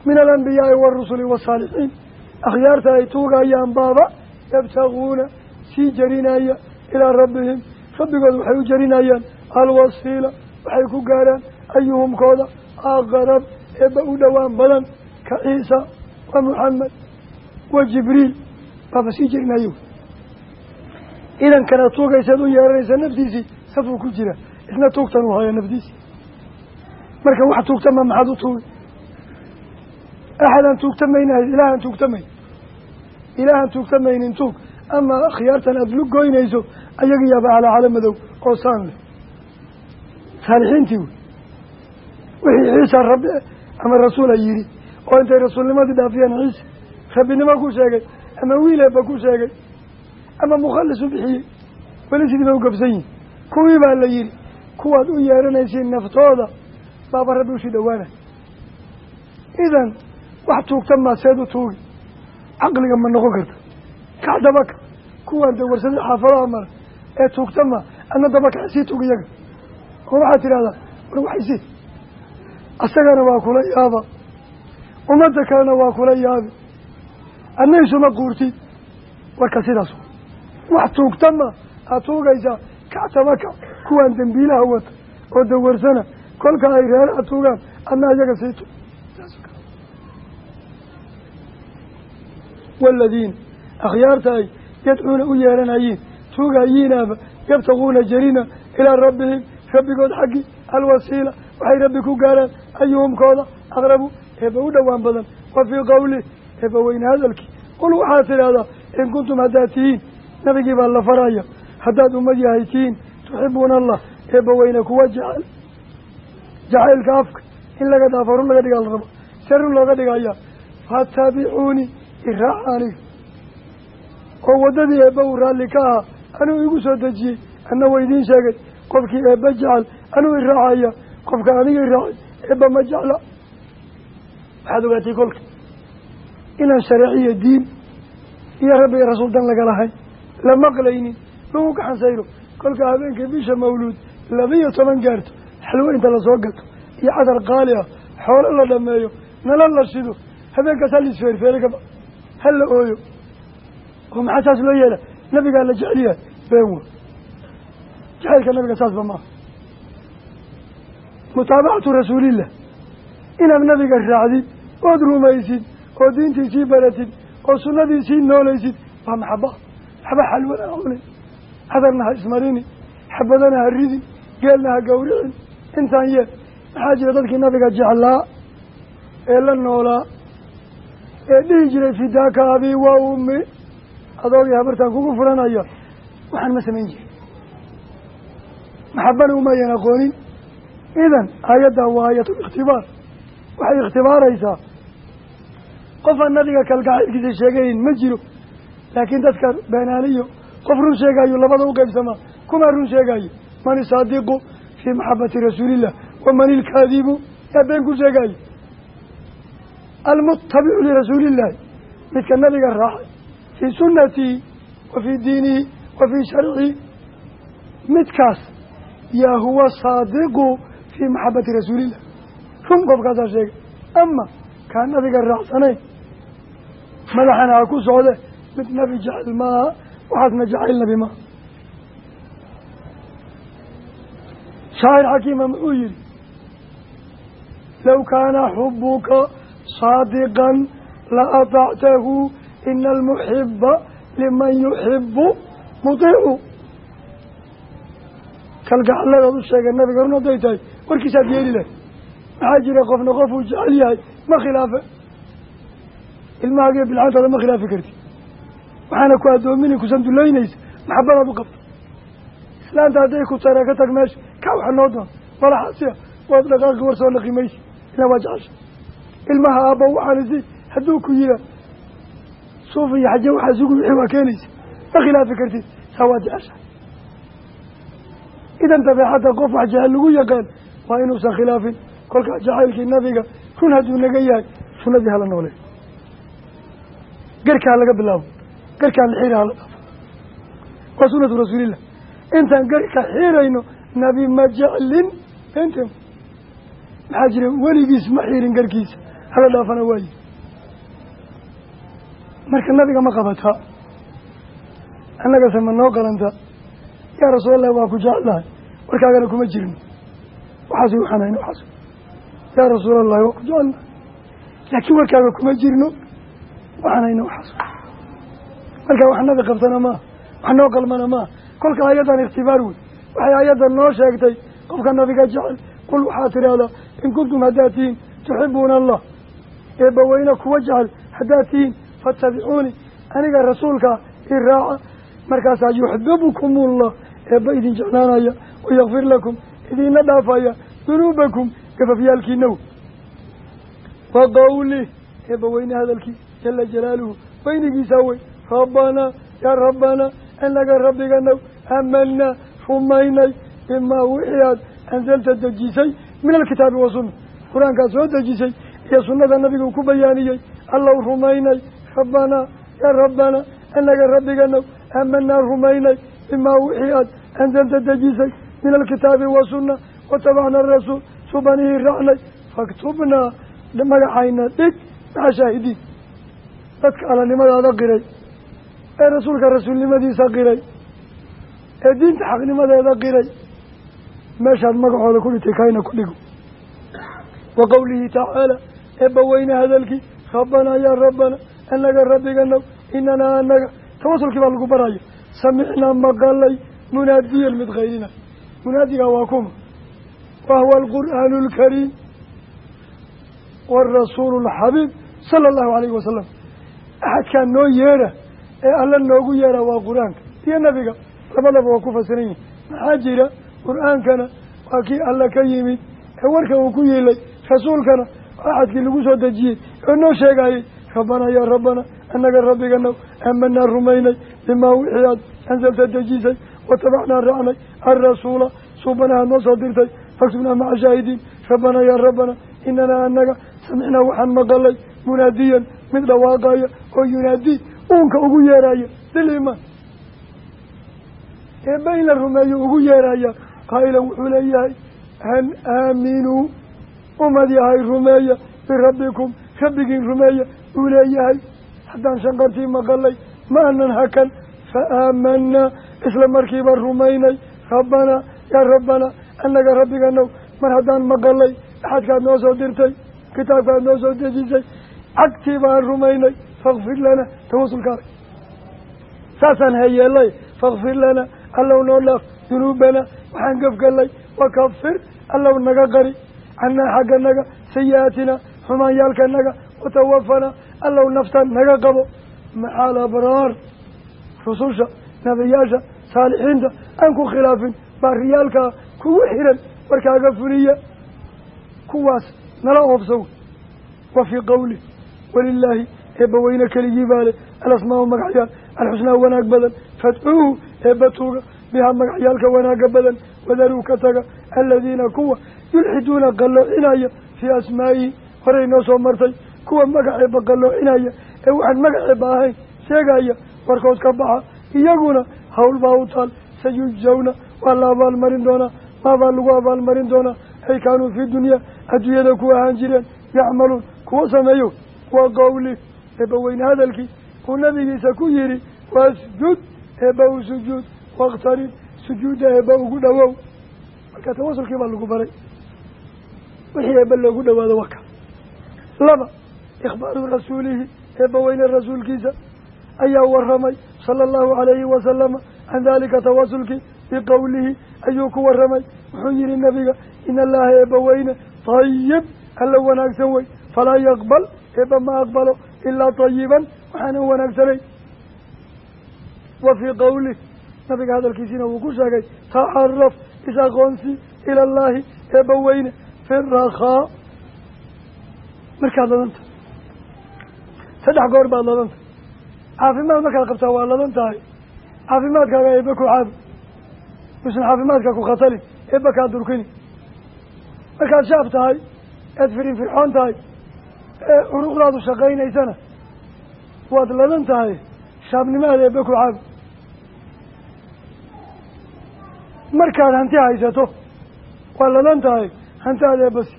min alambiyaai waalrusuli wasaalixiin akhyaarta ay tuugayaan baaba yabtaguuna sii jarinaya ilaa rabbihim. Rabbigood waxay u jarinayaan alwasiila waxay ku gaaraan ayuhumkooda aqrab eebba u dhowaan badan ka ciisa wa muxamed wa jibriil. Baaba sii jarinayo idankana tuugaysaad u yeeranaysa naftiisii safuu ku jira. Isna tuugtan uu haya naftiisii marka wax tuugtama maxaad u tuugay axadaan tuugtamaynahay ilaahaan tuugtamayn ilaahaan tuugtamaynin tuug ama khiyaartan aada lu goynayso ayaga yaaba calaacalo madow oo saan leh. Saalixiintii wey. Wixii ciisa rabbi ama rasuula yidhi oo intay rasuulnimadii dhaafiyeen ciise rabbinimo ku sheegay ama wiileeba ku sheegay ama mukhalis u bixiyey weli sidii bay u gabsan yihiin kuwii baa la yidhi kuwaad u yeeranaysiin naftooda baaba rabbi u sii dhowaanay. Idan wax tuugta maa seed u tuugi. Caqliga ma noqon karta kac dabaka kuwaan dawarsaday xaafadaha mara ee tuugta ma adna dabaka sii tug iyaga oo waxaad tidhahdaa war waxaysi asagana waa kula yaaba. Ummadda kalena waa kula yaabi. Adna isuma quurtid warka sidaas wax tuugta ma aada tuugaysaa kac tabaka kuwaan dembiilaha wata oo dawarsana kolka ay reeraha tuugaan adna iyaga sii tug akhyaarta ay yadcuuna u yeeranayiin tuugayiinaaba yabtaguuna jarina ilaa rabbihim rabbigood xaggii alwasiila waxay rabbi ku gaaraan ayuhumkooda aqrabu eeba u dhowaan badan wa fii qowlih eeba weyne hadalkii qul waxaad tidhaahdaa in kuntum haddaad tihiin nabigii baa la faraya haddaad ummad yahay tihiin tuxibuuna allah eeba weyne kuwa jecel jacaylka afka in laga dhaafo run laga dhigaa la rabo see run looga dhigaya faatabicuunii iraaca aniga oo waddadii eebba uu raalli ka ahaa anuu igu soo dejiyey anna wa idiin sheegay. Qofkii eebba jecel anuu iraacaya qofka aniga iraacay eebba ma jecla. Waxaad ogaatay kolka inaan shareeciyo diin iyo rabbiga rasuul dan laga lahayn la maqlaynin lagu gaxansayro kolka habeenkii bisha mawluud labiyo toban gaarto xalwo inta la soo gato iyo cadar qaali ah xoolo la dhameeyo nala la shido habeenkaas hal isfeerfeere kaba ha la ooyo oo maxaa saas loo yeela nabigaa la jecel yahay been wa. Jacaylka nabiga saasba maaha mutaabacatu rasuulillah. Inaad nabiga raacdid ood rumaysid oo diintiisii baratid oo sunnadiisii noolaysid waa maxaba waxba xalwana ha cunin cadarna ha ismarini xabadana ha ridin geelna ha gawricin. Intaan yeel maxaa jira dadkii nabiga jeclaa ee la noolaa ee dhihi jiray fidaaka abii wa ummi adoogii habartaan kugu furanaya waxaan ma samayn jirin. Maxabana umayan aqoonin? Idan aayadda waa aayatu ikhtibaar. Waxay ikhtibaaraysaa. Qofaan nabiga kalgacaylkiisa sheegayn ma jiro laakiin dadka beenaaniyo qof run sheegayo labada u qaybsamaa kumaa run sheegayo man isaadiqu fii maxabati rasuulillah wa man ilkaadibu yaa been ku sheegayo almutabicu lirasuulillahi midka nabiga raacay fii sunatihi wa fii diinihi wa fii sharcihi midkaas yaa huwa saadiqu fii maxabati rasuulillah run qofkaasaa sheegay ama kaan nabiga raacsanayn madaxana ha ku socde mid nabi jecel maaha waxaasna jacayl nabi maaha shaacir xakiima muxuu yihi low kaana xubuka saadiqan la atactahu ina almuxiba liman yuxibu mutiicu kalgacalladaad u sheegay nabiga run hadday tahay warkiisaad yeeli lahay maxaa jira qofna qof uu jecel yahay ma khilaafe ilmahaagiyo bilcaantaada ma khilaafi karti waxaana ku addoominay kusan dulaynaysa maxabadaad u qabto islaanta hadday ku tara ka tag meesha kaa waxa noo doon malaxaasiya waad dhaqaaqi war soo dhaqi maysi ilaa waa jecesha ilmaha aabba waxaanisi hadduu ku yihaa suuf iyo xaje waxaa sugu wixii waa keenaysa. Ma khilaafi kartid. Saa waa jecesha idan dabeexadda qof wax jecel lagu yaqaan waa inuusan khilaafin. Kolkaa jacaylkii nabiga run hadduu naga yahay sunadii hala noole garkaa laga bilaabo. Garkaa la xiira hala dhaafo. Waa sunatu rasuulillah. Intaan garka xiirayno nabi ma jeclin. Benten maxaa jira weligiis ma xiirin garkiisa. Hala dhaafana waayi marka nabiga ma qabataa annagase ma noo qalantaa yaa rasuulallah waa ku jeclahay. Warkaagana kuma jirno waxaas waxaanayna waxaas yaa rasuulallahi waa ku jecelnahay laakiin warkaaga kuma jirno. Waxaanayna waxaas marka wax nabi qabtana maaha wax noo qalmana maaha kolka ayadan ikhtibaar wey waxay ayaddan noo sheegtay qofka nabiga jecel qul waxaad tidhaahdaa in kuntum haddaad tihiin tuxibuuna allah. Eebbaweyne kuwa jecel haddaad tihiin faatabicuuni aniga rasuulka i raaca markaasaa yuxbibukum ullah eebba idin jeclaanaya wayakfir lakum idiina dhaafaya dunuubakum gafafyaalkiinaw wa qawlih eebbaweyne hadalkii jala jalaaluhu weynigiisaa wey rabbanaa yaa rabbanaa inaga rabbiganaw aamanaa rumaynay bimaa wixii aad ansalta dejisay min alkitaabi wa sunna. Qur'aankaad soo dejisay iyo sunnada nabigu ku bayaaniyey allow rumaynay rabbanaa yaa rabbanaa inaga rabbiganaw aamanaa rumaynay bimaa wixii aad ansalta dejisay min alkitaabi wa sunna watabacna arasuul subanihii raacnay faktubnaa magacayna dhig maca shaahidiin dadka alanimadaada qiray ee rasuulka rasuulnimadiisa qiray ee diinta xaqnimadeeda qiray meeshaad magacooda ku dhitay kayna ku dhigo wa qowlihi tacaala eebbaweyne hadalkii rabbanaa yaa rabbana anaga rabbiganow inanaa anaga tawasulkii baa lagu baraya samicnaa maqalay munaadiyan mid kayrina munaadigaa waa kuma wahuwa alqur'aanu alkariim waarasuulu alxabiib sala allahu calayhi wasalam axadkaa noo yeera ee alla noogu yeera waa qur'aanka. Iyo nabiga labadaba waa ku fasiran yihiin maxaa jira? Qur'aankana waa kii alla ka yimid ee warka uu ku yiilay rasuulkana axadkii lagu soo dejiyey oo noo sheegayey rabbanaa yaa rabbana annaga rabbiganow aamanaa rumaynay bimaa wixii aad ansalta dejisay watabacnaa raacnay alrasuula suubanahaad noo soo dirtay faktubnaa maca shaahidiin rabbanaa yaa rabbana inanaa anaga samicnaa waxaan maqalay munaadiyan mid dhawaaqaya oo yunaadii uunka ugu yeeraya liliimaan eebba in la rumeeyo ugu yeeraya. Qaa'ilan wuxuu leeyahay an aaminuu umad yahay rumeeya birabbikum rabbigiin rumeeya uu leeyahay. Haddaan shanqartii maqalay ma anan hakan fa aamanaa isla markiiba rumaynay. Rabbanaa yaa rabbanaa annaga rabbiganow mar haddaan maqalay axadkaad noo soo dirtay kitaabkaad noo soo dejisay cagtii baan rumaynay. Fakfir lana tawasulka arag saasaan hayeelay fakfir lana allow noo dhaaf dunuubana. Waxaan gafgalay. Wakafir allow naga qari. Cannaa xagganaga sayi-aatina xumaanyaalkanaga watawafana allow naftan naga qabo maxaal abraar rususha nabiyaasha saalixiinta aan ku khilaafin baariyaalkaa kugu xiran warkaaga fuliya kuwaas nala oobsow wa fii qawli walilaahi eebbaweyne keligii baa leh alasmaau magacyaal alxusnaa wanaag badan fadcuuhu eebba tuuga bihaa magacyaalka wanaaga badan wadaruu ka taga aladiina kuwa yulxiduuna qalloocinaya fii asmaa'ihi horey noo soo martay kuwa magaceeba qalloocinaya ee waxaan magaceeba ahayn sheegaya warkood ka baxa. Iyaguna hawl baa u taal. Sayujawna waa la abaalmarin doonaa. Maabaa lagu abaalmarin doonaa? Ay kaanuu fii dunyaa adduunyada ku ahaan jireen. Yacmaluun kuwa sameeyo waa qowli eebbaweyne hadalkii uu nabigiisa ku yidhi wasjud eebba u sujuud. Wakhtarib sujuudda eebba ugu dhowow marka tawasulkii baa lagu baray. Wixii eebba loogu dhowaado waka laba ikhbaaru rasuulihi eebbaweyne rasuulkiisa ayaa waramay sala allahu calayhi wasalama can daalika tawasulkii biqowlihi ayuu ku waramay wuxuu yihi nabiga in allaha eebbaweyne tayib alla wanaagsan wey falaa yaqbal eebba ma aqbalo ilaa tayiban waxaanan wanaagsanayn wa fii qowlih nabiga hadalkiisiina wuu ku sheegay tacaraf is-aqoonsi ila allaahi eebba weyne fi rakhaa markaad ladanta saddex goor baad ladanta caafimaad markaad qabtaa waa ladan tahay. Caafimaadkaaga eebba ku caabi yuusan caafimaadka ku khatalin eebba kaa durkini. Markaad shaab tahay eed firin firxoon tahay ee curuqdaadu shaqaynaysana waad ladan tahay shaabnimaada eebba ku caabi markaad hanti haysato waa ladan tahay hantiaada eebbasi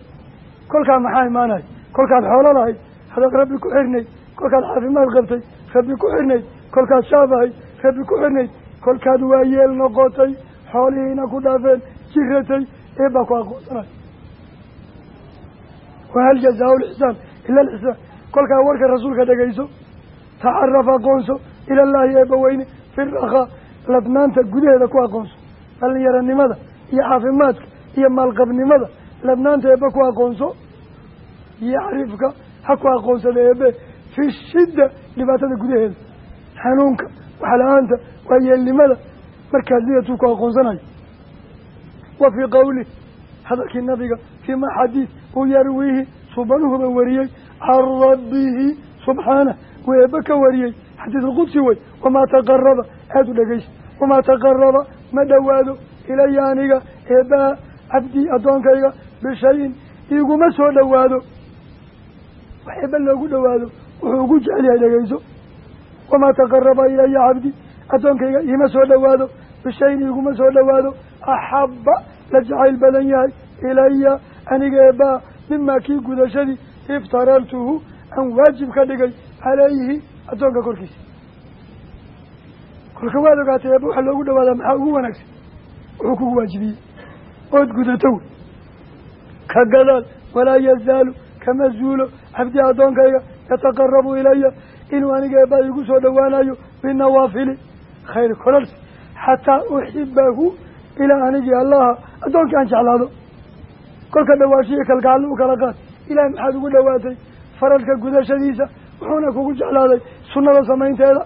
kolkaa maxaa imaanay? Kolkaad xoolo lahayd hadaad rabbi ku xirnayd kolkaad caafimaad qabtay rabbi ku xirnayd kolkaad shaabahay rabbi ku xirnayd kolkaad waayeel noqotay xoolihiina ku dhaafeen jiratay eebbaa ku aqoonsanay. Wahal jazaa lixsaan ila alixsaan kolkaa warka rasuulka dhegayso tacaraf aqoonso ilallaahi eebbaweyne fi rakhaa ladnaanta gudaheeda ku aqoonso dhalinyaranimada iyo caafimaadka iyo maalqabnimada ladnaanta eebbe ku aqoonso yacrifka ha ku aqoonsada eebe fi shidda dhibaatada gudaheeda. Xanuunka waxla-aanta waayeelnimada markaas lidatuu ku aqoonsanayo. Wa fii qowlih hadalkii nabiga fii ma xadiid uu yarwiihi subanuhuba wariyey can rabbihi subxaanah wuu eebbe ka wariyey. Xadiidulqudsi wey wamaa taqaraba aada u dhegeysa wamaa taqaraba ma dhowaado ilaya aniga eebbaha cabdii addoonkayga bishayin iguma soo dhowaado. Wax eebba loogu dhowaado wuxuu ugu jecel yahay dhegeyso. Wamaa taqaraba ilaya cabdi addoonkayga iima soo dhowaado. Bishayin iguma soo dhowaado. Axabba la jacayl badan yahay. Ilaya aniga eebbaha mimaa kii gudashadii iftarartuhu aan waajib ka dhigay calayhi addoonka korkiisa. Kolka waad ogaatay eebba waxaa loogu dhawaadaa maxaa ugu wanaagsan? Wuxuu kugu waajibiyey. Ood gudato wey. Ka gadaal walaa yazaalu kama zuulo. Cabdi addoonkayga yataqarabu ilaya inuu aniga eebba igu soo dhowaanayo binawaafili khayr kolalsi xataa uxibahu ilaa anigii allaha. Addoonkii aan jeclaado kolka dhawaashiya kalgacallo u kala qaad ilaah maxaad ugu dhowaatay faralka gudashadiisa wuxuuna kugu jeclaaday sunnada samaynteeda.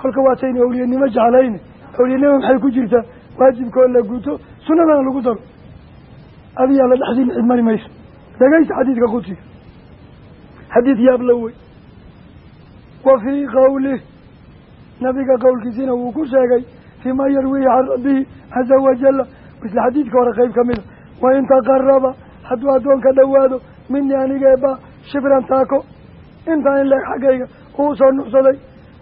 Kolka waatayna awliyanimo jeclayne awliyanimo maxay ku jirtaa waajibkoo la guto sunnadana lagu daro. Adiyaa la dhexdiin cid mari mayso. Dhegaysta xadiidka qudsiga xadiid yaabla wey. Wa fii qowlih nabiga qowlkiisina wuu ku sheegay fii ma yarwihi can rabbihi caza wajalla isla xadiidka hore qeyb ka mida wain taqaraba hadduu addoonka dhowaado minii aniga eebba shibran taako. Intaan in leeg xaggayga uu soo nucsaday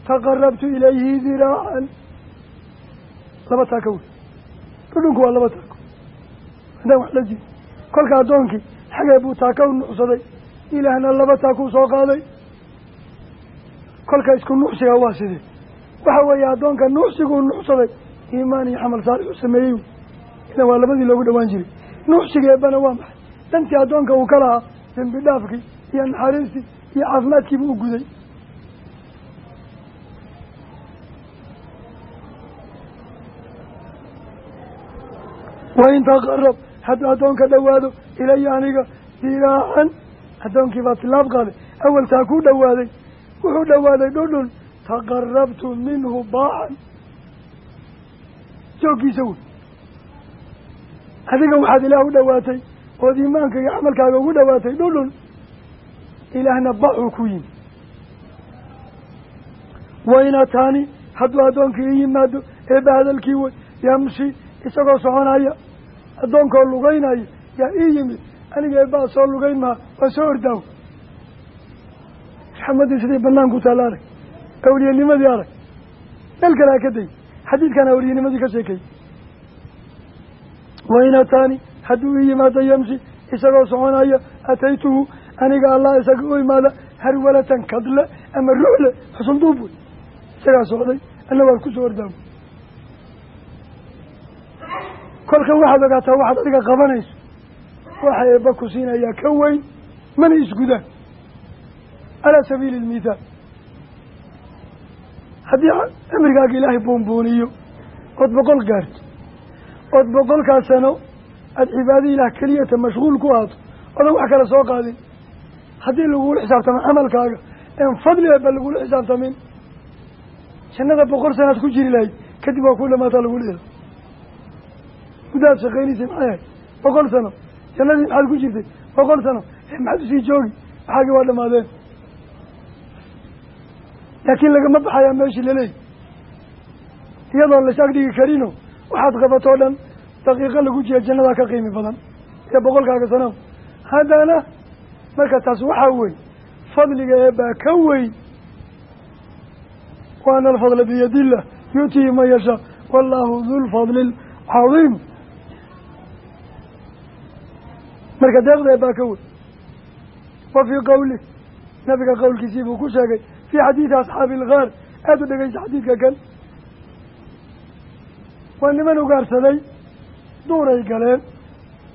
taqarabtu ilayhi diraacan laba taako wey. Dhudhunku waa laba taako. Haddaan wax la kolka addoonkii xagee buu taaka u ilaahna laba taakuu soo qaaday. kolka isku nuucsiga waa sidee waxa weeye addoonka nuucsiguu nuucsaday iimaan iyo xamal saalix u sameeyey ilan waa labadii loogu dhowaan jiray. nuucsiga eebbana waa maxay? dantii addoonka uu ka lahaa dembi dhaafkii iyo naxariistii iyo caafimaadkiiba u guday. wain taqarab hadduu addoonka dhowaado ilaya aniga diraacan addoonkii baa tilaab qaaday awaltaa ku dhowaaday wuxuu dhowaaday dhudhun taqarabtu minhu baacan jooggiisa wey adiga waxaad ilaah u dhowaatay ood iimaanka iyo camalkaaga ugu dhowaatay dhudhun ilaahna bacuu ku yimi. Waynataani hadduu addoonkii i yimaado eebba hadalkii wey yamshi isagoo soconaya addoonkoo lugaynaya yaa ii aniga eebbaa soo lugayn maha waa soo ordaawo raxmaddii sidii banaanku taalla arag awliyanimadii arag. Meel kalea ka day xadiidkan awliyanimadii ka sheekay. Waynataani hadduu ii yimaado yamshi isagoo soconaya ataytuhu aniga allah isaga u imaada harwalatan kadle ama ruxle xusulduub wey isagaa socday anna waan ku soo ordaawo kolka waxaad ogaataa waxaad adiga qabanayso waxa eebba ku siinayaa ka weyn mana isgudaan calaa sabiili lmithaal haddii amrigaaga ilaahay buunbuuniyo ood boqol gaarto ood boqolkaa sano aada cibaado ilaah keliyata mashguul ku ahaato odan wax kale soo qaadin. Haddii lagula xisaabtamo camalkaaga en fadli eebba lagula xisaabtamin. Jannada boqol sanaad ku jiri lahayd kadib waa ku dhamaataa lagu leedahay muddaad shaqaynaysay maxay boqol sano jannadii maxaad ku jirtay boqol sano maxaad u sii joogi? Waxaagii waa dhamaadeen laakiin lagama baxayaa meeshii laleeyahy iyadoon lasaag dhigi karino waxaad qabatoo dhan daqiiqo lagu jiya jannadaa ka qiimi badan iyo boqolkaaga sanada haddana marka taas waxaa weyn fadliga eebbaa ka weyn. Wa ana alfadla biyadillah yuutihi man yashaa wallaahu dulfadli lcadiim marka deeqda eebbaa ka weyn wa fii qowlih nabiga qowlkiisii buu ku sheegay fii xadiidi asxaabi ilgaar aada u dhegeysa xadiidka kan. Waa niman ugaarsaday duuray galeen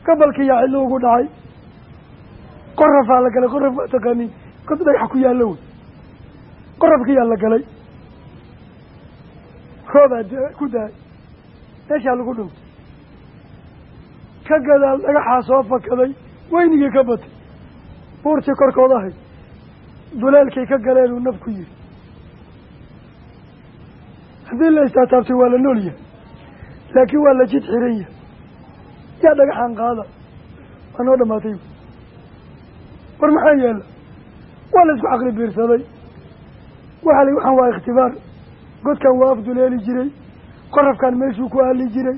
gabalkii yaa cidlo ugu dhacay. Qorafaa la galay qoraf waa taqaaniin. God dhagax ku yaallo wey qorafkii yaa la galay. Roobaa ku daay. Meeshaa lagu dhuntay ka gadaal dhagaxaa soo fakaday weynigii ka batay. Buurtii korkood ahayd. Duleelkay ka galeen uu naf ku yiri. Haddii la istaataabtay waa la nool yahay laakiin waa la jid xiran yahay. Yaa dhagaxaan qaada waa noo dhamaatay war maxaa yeela waa la isku caqli biirsaday. Waxaa la waxaan waa ikhtibaar. Godkan waa afduleeli jiray. Qorafkan meeshuu ku aali jiray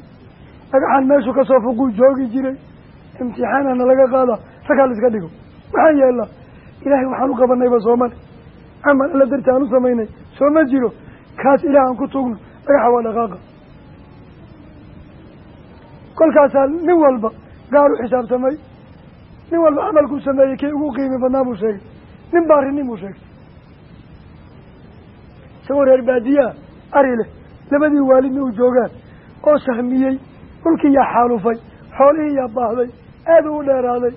dhagaxaan meeshuu ka soo fuquu joogi jiray. Imtixaanana laga qaada rakaa la iska dhigo. Maxaa yeela ilaahay waxaan u qabanayba soomali camal alla darti aan u samaynay. Soo ma jiro. Kaas ilaah aan ku tuugno dhagaxa waa dhaqaaqa. Kolkaasaa nin walba gaar u xisaabtamay. Nin walba camalkuu sameeyey kii ugu qiimi badnaa buu sheegay. Nin baarinin buu sheegay. Isagoo reer baadiyaa ari leh. Labadii waalidna u joogaan. Oo sahmiyey dhulkii yaa xaalufay xoolihii yaa baahday aada u dheeraaday.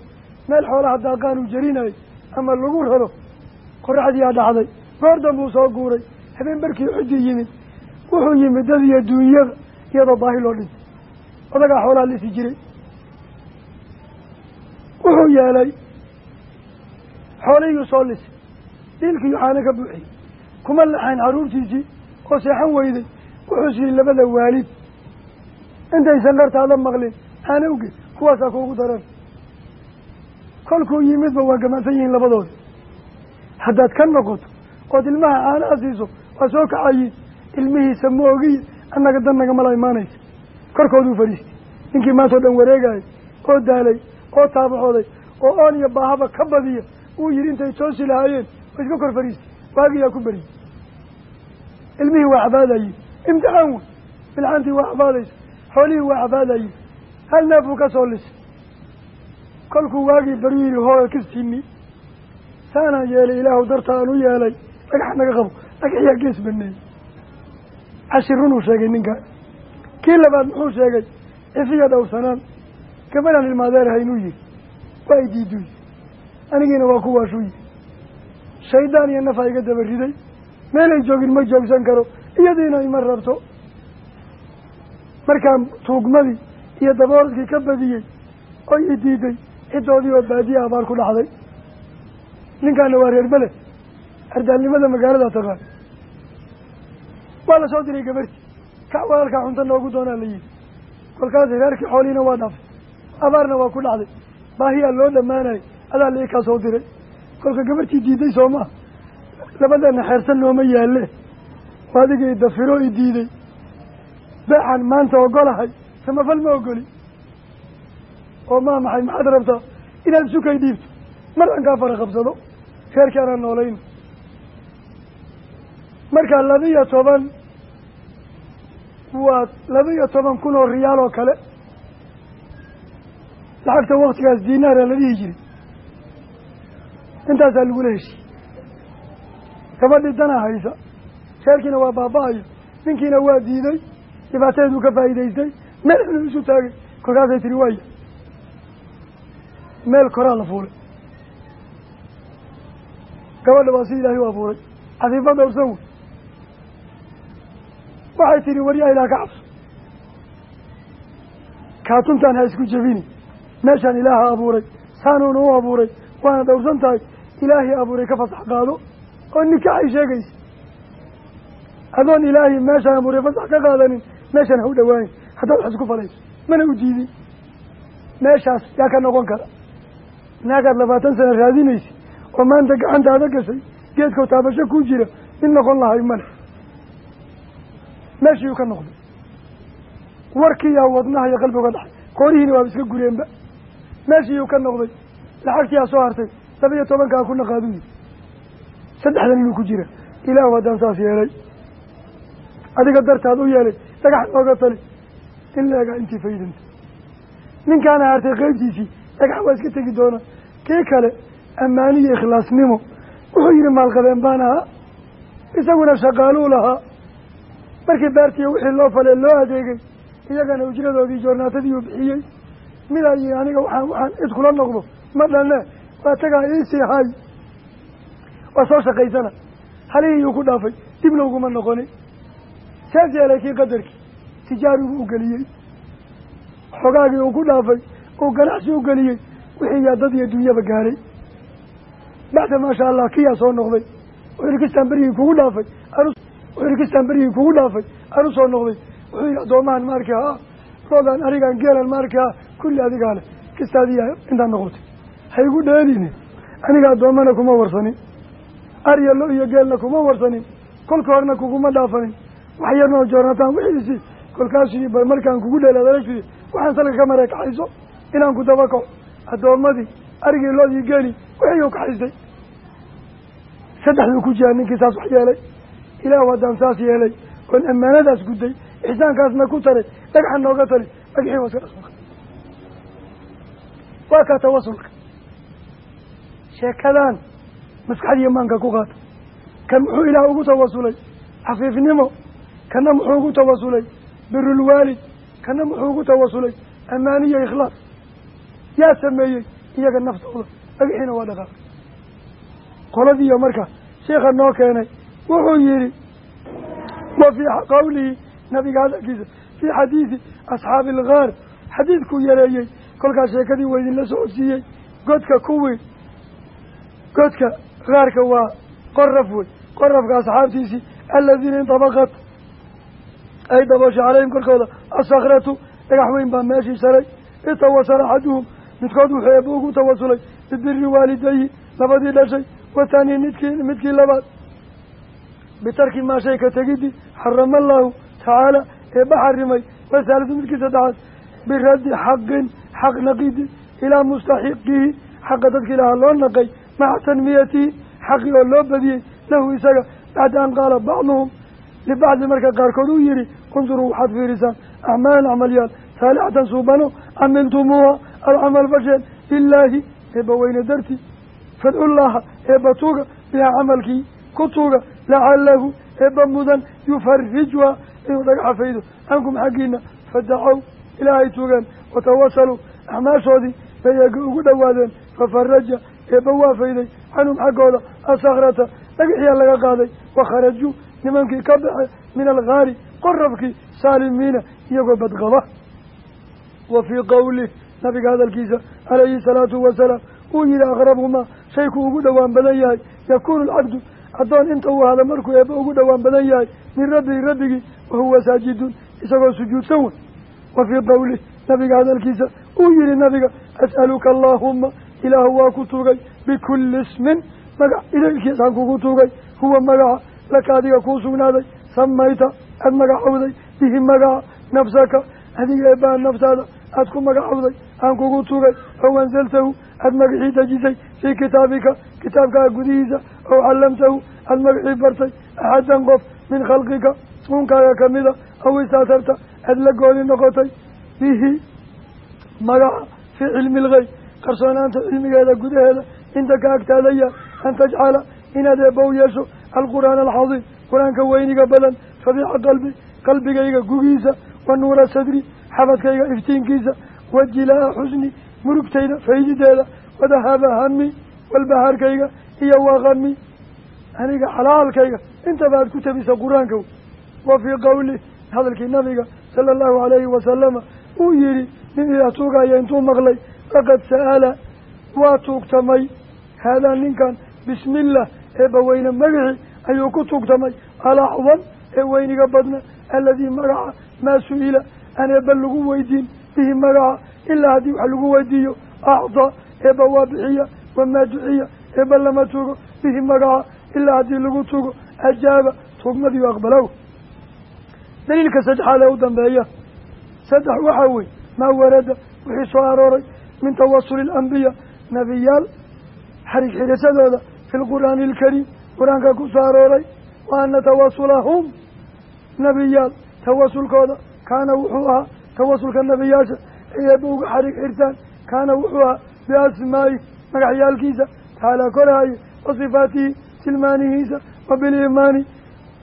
Meel xoolaha daaqaan uu jarinayay ama lagu raro qoraxdii yaa dhacday. Goor danbuu soo guuray. Habeen barkii xujii yimid. Wuxuu yimid dad iyo duunyada iyadoo baahi loo dhintay. Odagaa xoolaha lisi jiray. Wuxuu yeelay xoolihiyuu soo lisay. Dhiilkiiyu caano ka buuxiyey. Kuma laxayn carruurtiisii oo seexan weyday. Wuxuu siiyey labada waalid intaysan dhartaada maqlin. Caana uge kuwaasaa kuugu daran. Kolkuu yimidba waa gamansan yihiin labadooda. Haddaad ka noqoto ood ilmaha caanaha siiso waa soo kacayiin ilmihiisa ma ogiya annaga dan nagamala imaanaysa. Korkooduu fadhiistay. Ninkii maanta o dhan wareegayay oo daalay oo taabaxooday oo oon iyo baahaba ka badiya uu yihi intay toosi lahaayeen oo iska kor fadhiistay. Waagiyaa ku beriyey ilmihii waa cabaadayiin imtixaan wey bilcaantii waa cabaadaysa xoolihii waa cabaadayiin hal neefuu ka soo lisay. Kolkuu waagii baryu yihi hooga kistimi saanaan yeelay ilaahu darta aan u yeelay. Dhagax naga qabo. Dhagaxyaa gees baneeyey cashir runuu sheegay ninkan kii labaad muxuu sheegay cifiya dhowrsanaan gabadhaan ilmaadeeraha inuu yihi waa i diiduy anigiina waa kuwaashuu yihi shaydaan iyo nafaa iga daba riday. Meelay joogin ma joogsan karo. Iyadiina ima rabto markaan tuugmadii iyo dabooradkii ka badiyey oy i diiday ciddoodii oo baadiya abaar ku dhacday. Ninkaana waa reer bele ardaalnimada magaalada taqaan waa la soo diray gabartii kac walaalkaa cunto noogu doonaa la yihi kolkaas reerkii xoolihiina waa dhaafay. Abaarna waa ku dhacday. Baahiyaa loo dhammaanayay adaa la kaa soo diray. Kolka gabartii diiday soo maa labadana xeersan nooma yaalle. Adigay dafiro i diiday beexan maanta ogolahay samafal ma ogoli. Oo maa maxay maxaad rabtaa inaad sukay dhiibto? Mar aan kaa fara qabsado reerkii anaan noolayn. Markaa laba-iyo toban waa laba-iyo toban kun oo riyaal oo kale. Lacagta waktigaas diinaara la dhihi jiray intaasaa lagula heshiy gabadhii danaa haysa. Reerkiina waa baaba-ayo ninkiina waa diiday dhibaatadeeduu ka faa'iidaystay meel xunu isu taagay kolkaasay tiri waaya meel koraa la fuulay. Gabadha waa si ilaahay u abuuray. Cafiifa dhowrsan wey waxay tihi waryaa ilaah ka cabso. Kaatuntaan ha isku jebini meeshaan ilaaha abuuray. Saanuuna u abuuray. Waana dhowrsan tahay. Ilaahii abuuray ka fasax qaado oo nikaaxay sheegaysa. Adoon ilaahay meeshaan abuuray fasax ka qaadanin meeshaan ha u dhawaanin haddaad wax isku falayso mana u diidin meeshaas yaa ka noqon kara. Naagaad labaatan sano raadinaysa oo maanta gacantaada gashay geedkoo taabasho ku jira mid noqon lahay male meeshiiuu ka noqday. Warkiiyaa wadnaha iyo qalbiga dhaxay qoorihiina waaba iska gureenba. Meeshiiuu ka noqday lacagtiyaa soo hartay laba iyo tobankaa ku naqaadu yiri saddexdan inuu ku jira. Ilaahu haddaan saas yeelay. Adiga dartaad u yeelay dhagax nooga tali. In la egaa intii faydanta ninkaana hartay qeybtiisii dhagax waa iska tegi doonaa kii kale ammaani iyo ikhlaasnimo. Wuxuu yihi maalqabeen baan ahaa. Isaguna shaqaaluu lahaa. Markii beertiiyo wixii loo falee loo adeegay iyagana ujradoodii joornaatadii uu bixiyey. Midaa yihi aniga waxaan waxaan cid kula noqdo. Ma dhanne waa tagaa iisii hay. Waa soo shaqaysana. Halihii uu ku dhaafay. Dibna uguma noqonin saas yeelay kii qadarkii tijaarigu u geliyey. Xogaagii uu ku dhaafay uu ganacsi u geliyey wixii yaa dad iyo dunyaba gaaray. Bacda maasha allah kiyaa soo noqday. Wuxuu kistaan berigii kugu dhaafay wuxuu kistaan berigii kugu dhaafay anu soo noqday. Wuxuu yihi addoomahan ma arki haa roodaan arigaan geelan ma arki kulli adigaa leh kistaadiyaa intaan noqotay. Ha igu dheelini aniga addoommana kuma warsanin arya lo iyo geelna kuma warsanin kolka horna kuguma dhaafanin wax yarnoo joornataan wixiisii kolkaasii bal markaan kugu dheelaad aragtidi waxaan salka ka mara kaxayso inaan ku daba kaco addoommadii arigii loodii geeli wixii u kaxaystay saddexduu ku jiraa ninkii saas wax yeelay. Ilaahu haddaan saas yeelay. Oon ammaanadaas gudday ixsaankaasna ku taray dhagxa nooga tali dhagxii waa iska dhaqmaka waa kaa tawasulka sheekadan maskaxdiiyo maanka ku qaata. Kan muxuu ilaah ugu tawasulay xafiifnimo kana muxuu ugu tawasulay birulwaalid kana muxuu ugu tawasulay ammaaniyo ikhlaas. Yaa sameeyey iyaga naftooda dhagaxiina waa dhaqaaq. Qoladiiyo marka sheikha noo keenay wuxuu yihi wa fii qawlihi nabiga hadalkiisa fii xadiidi asxaabi algaar xadiidkuu yareeyey kolkaas sheekadii waa idinla socodsiiyey godka kuwii godka gaarka waa qoraf wey qorafka asxaabtiisii aladiina intabaqat ay dabooshay calayhim korkooda asakratu dhagax weyn baa meeshii saray itawasala axaduhum midkood wuxuu eebba ugu tawasulay bibiri waalidayhi labadii dhashay watanii midkii midkii labaad bitarki maa shay ka tegidi xarama allaahu tacaala eebba xarimay wasaalisu midkii saddexaad biraddi xaqin xaq naqidi ilaa mustaxiqihi xaqa dadka ilaaha loo naqay maca tanmiyatihi xaqi oo loo badiyey lahu isaga bacda an qaala bacduhum libacdi marka qaarkood uu yihi unduruu waxaad fiirisaan acmaalan acmalyaal saalixatan suubano camiltumuuha aad camal fasheen lilaahi eebba weyne darti fadcullaaha eebba tuuga bihaa camalkii ku tuuga lacalahu eebba mudan yufarijuha inuu dhagaxa faydo cankum xaggiina fadacow ilaahay tuugeen watawasaluu acmaashoodii bay eega ugu dhowaadeen fafaraja eebba waa fayday canhum xaggooda asakrata dhagaxyaa laga qaaday wakharajuu nimankii ka baxe min algaari qorabkii saalimiina iyagoo badqaba. Wa fii qowlih nabiga hadalkiisa calayhi salaatu wasalaam uu yihi aqrabumaa shayku ugu dhowaan badan yahay yakuunu alcabdu addoon inta uu ahada markuu eebba ugu dhowaan badan yahay min rabbihi rabbigii wahuwa saajidun isagoo sujuudsan wey wa fii qowlih nabiga hadalkiisa uu yihi nabiga as'aluka allaahuma ilaahu waa ku tuugay bikulli ismin magac idaylkiisaan kugu tuugay huwa magaca laka adiga kuu sugnaaday samayta aada magacowday bihi magaca nafsaka. Adiga eebbaha naftaada aada ku magacowday aan kugu tugay ow anzaltahu aada magacii dejisay fii kitaabika kitaabkaa gudihiisa ow callamtahu aada magacii bartay axadan qof min khalqika uunkaaga kamida aw istaatarta aada la gooni noqotay bihi magaca fii cilmi ilgeyb qarsoonaanta cilmigeeda gudaheeda inta ka agtaada yahay an tajcala inaad eebbow yeesho alqur'aan alcadiim qur'aanka weyniga badan rabiica qalbi qalbigayga gugiisa wa nuura sadri xabadkayga iftiinkiisa wajilaa xusni murugtayda faydideeda wadahaaba hami walbahaarkayga iyo waqami aniga xalaalkayga intaba aad ku tabisa qur'aanka wa fii qowlih hadalkii nabiga sala allahu alayhi wasalama uu yihi nin ilaah tuugaya intuu maqlay laqad sa'ala waa tuugtamay. Haadaa ninkan bismi illah eebbaweyne magacii ayuu ku tuugtamay alacdam ee weyniga badna aladii magaca maa su'ila aan eebba lagu weydiin bihi magaca ilaa haddii wax lagu weydiiyo acdaa eebba waa bixiya wamaa duciya eebba lama tugo bihi magaca ilaa haddii lagu tugo ajaaba tuugmadiiu aqbalow. Daliilka saddexaad ee u dambeeya saddex waxaa wey maa warada wixii soo arooray min tawasuli alambiya nebiyaal xarig xidhisadooda fi lqur'aani alkariim qur'aanka ku soo arooray wa ana tawasulahum nebiyaal tawasulkooda kaana wuxuu ahaa tawasulka nebiyaasha ay eebba uga xarig xirtaan kaana wuxuu ahaa biasmaa'i magacyaalkiisa tacaalaa korahaye wa sifaatihi tilmaanihiisa wa biliimaani.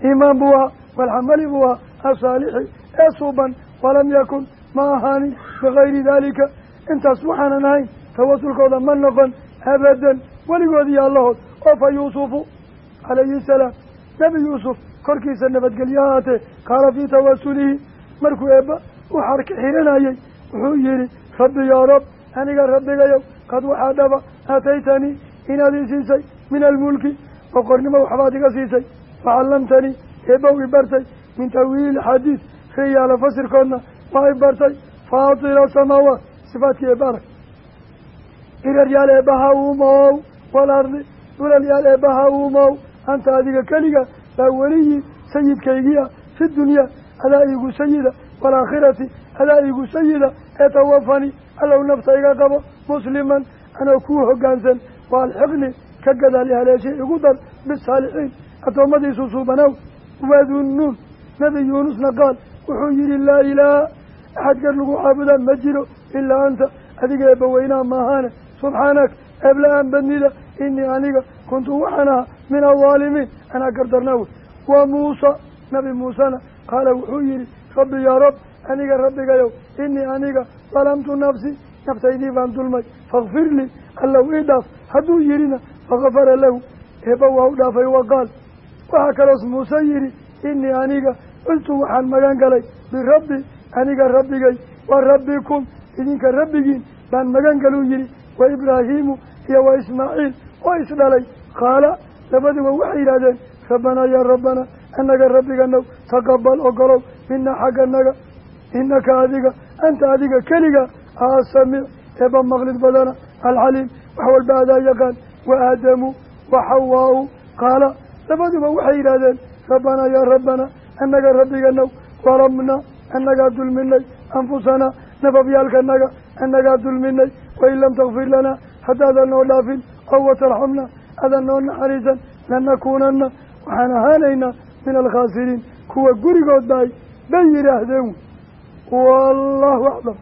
Iimaan buu ahaa walxamali buu ahaa asaalixi ee suuban walam yakun ma ahaanin bigayri daalika. Intaas waxaanan ahayn tawasulkooda ma noqon abadan weligood iyo allahood. Oo fa yuusufu calayhi salaam nebi yuusuf korkiisa nabadgelyo haatee qaala fii tawasulihi markuu eebba u xarka xiranayey wuxuu yihi rabbi yaa rab aniga rabbigayow qad waxaa dhaba aataytanii inaad ii siisay min almulki boqornimo waxbaad iga siisay wacallamtanii eebbow i bartay min tawiili xadiid riyaala fasirkoodna waa i bartay faatira samaawaat sifaadkii eebba arag iraryaal eebbaha uumow walardi dhulalyaal eebbaha uumow anta adiga keliga baa weliyi sayidkaygii ah fi dunyaa adaa iigu sayida waalaakhirati adaa iigu sayida ee tawafani allow nafta iga qabo musliman anoo kuu hoggaansan waalxiqni ka gadaali haleeshay igu dar bisaalixiin addoommadiisu suubanow wadunnuun nebi yuunusna qaal wuxuu yihi laa ilaaha axad gar lagu caabudaa ma jiro ilaa anta adiga eebbaweynaha maahaane subxaanak eebla-aan badnida inii aniga kuntu waxaan min aldaalimiin anaa gardarnaa wey wa muusa nabi muusena qaala wuxuu yihi rabbi yaa rab aniga rabbigayow inii aniga dalamtu nafsi naftaydii baan dulmay. Fakfir lii allow ii dhaaf. Hadduu yidhina fakafara lahu. Eebba waa u dhaafay waqaal waxaa kaloos muuse yidhi inii aniga qultu waxaan magan galay birabbi aniga rabbigay wa rabbikum idinka rabbigiin baan magan galuu yidhi wa ibraahiimu iyo wa ismaaciil oo isdhalay qaala labaduba waxay yidhahdeen rabbanaa yaa rabbanaa annaga rabbiganow taqabal ogolow minaa xagganaga inaka adiga anta adiga keliga asamiic eeba maqlid badana alcaliim wax walba adaa yaqaan wa aadamu wa xawaau qaala. Labaduba waxay yidhaahdeen rabbanaa yaa rabbanaa annaga rabbiganow waramna annagaa dulminay anfusanaa nafafyaalkanaga annagaa dulminay wain lam takfir lanaa haddaadan noo dhaafin ow watarxamna adan noo naxariisan lanakuunana waxaan ahaanaynaa min alkhaasiriin kuwa gurigood baay bay yidhaahdeen wallahu aclam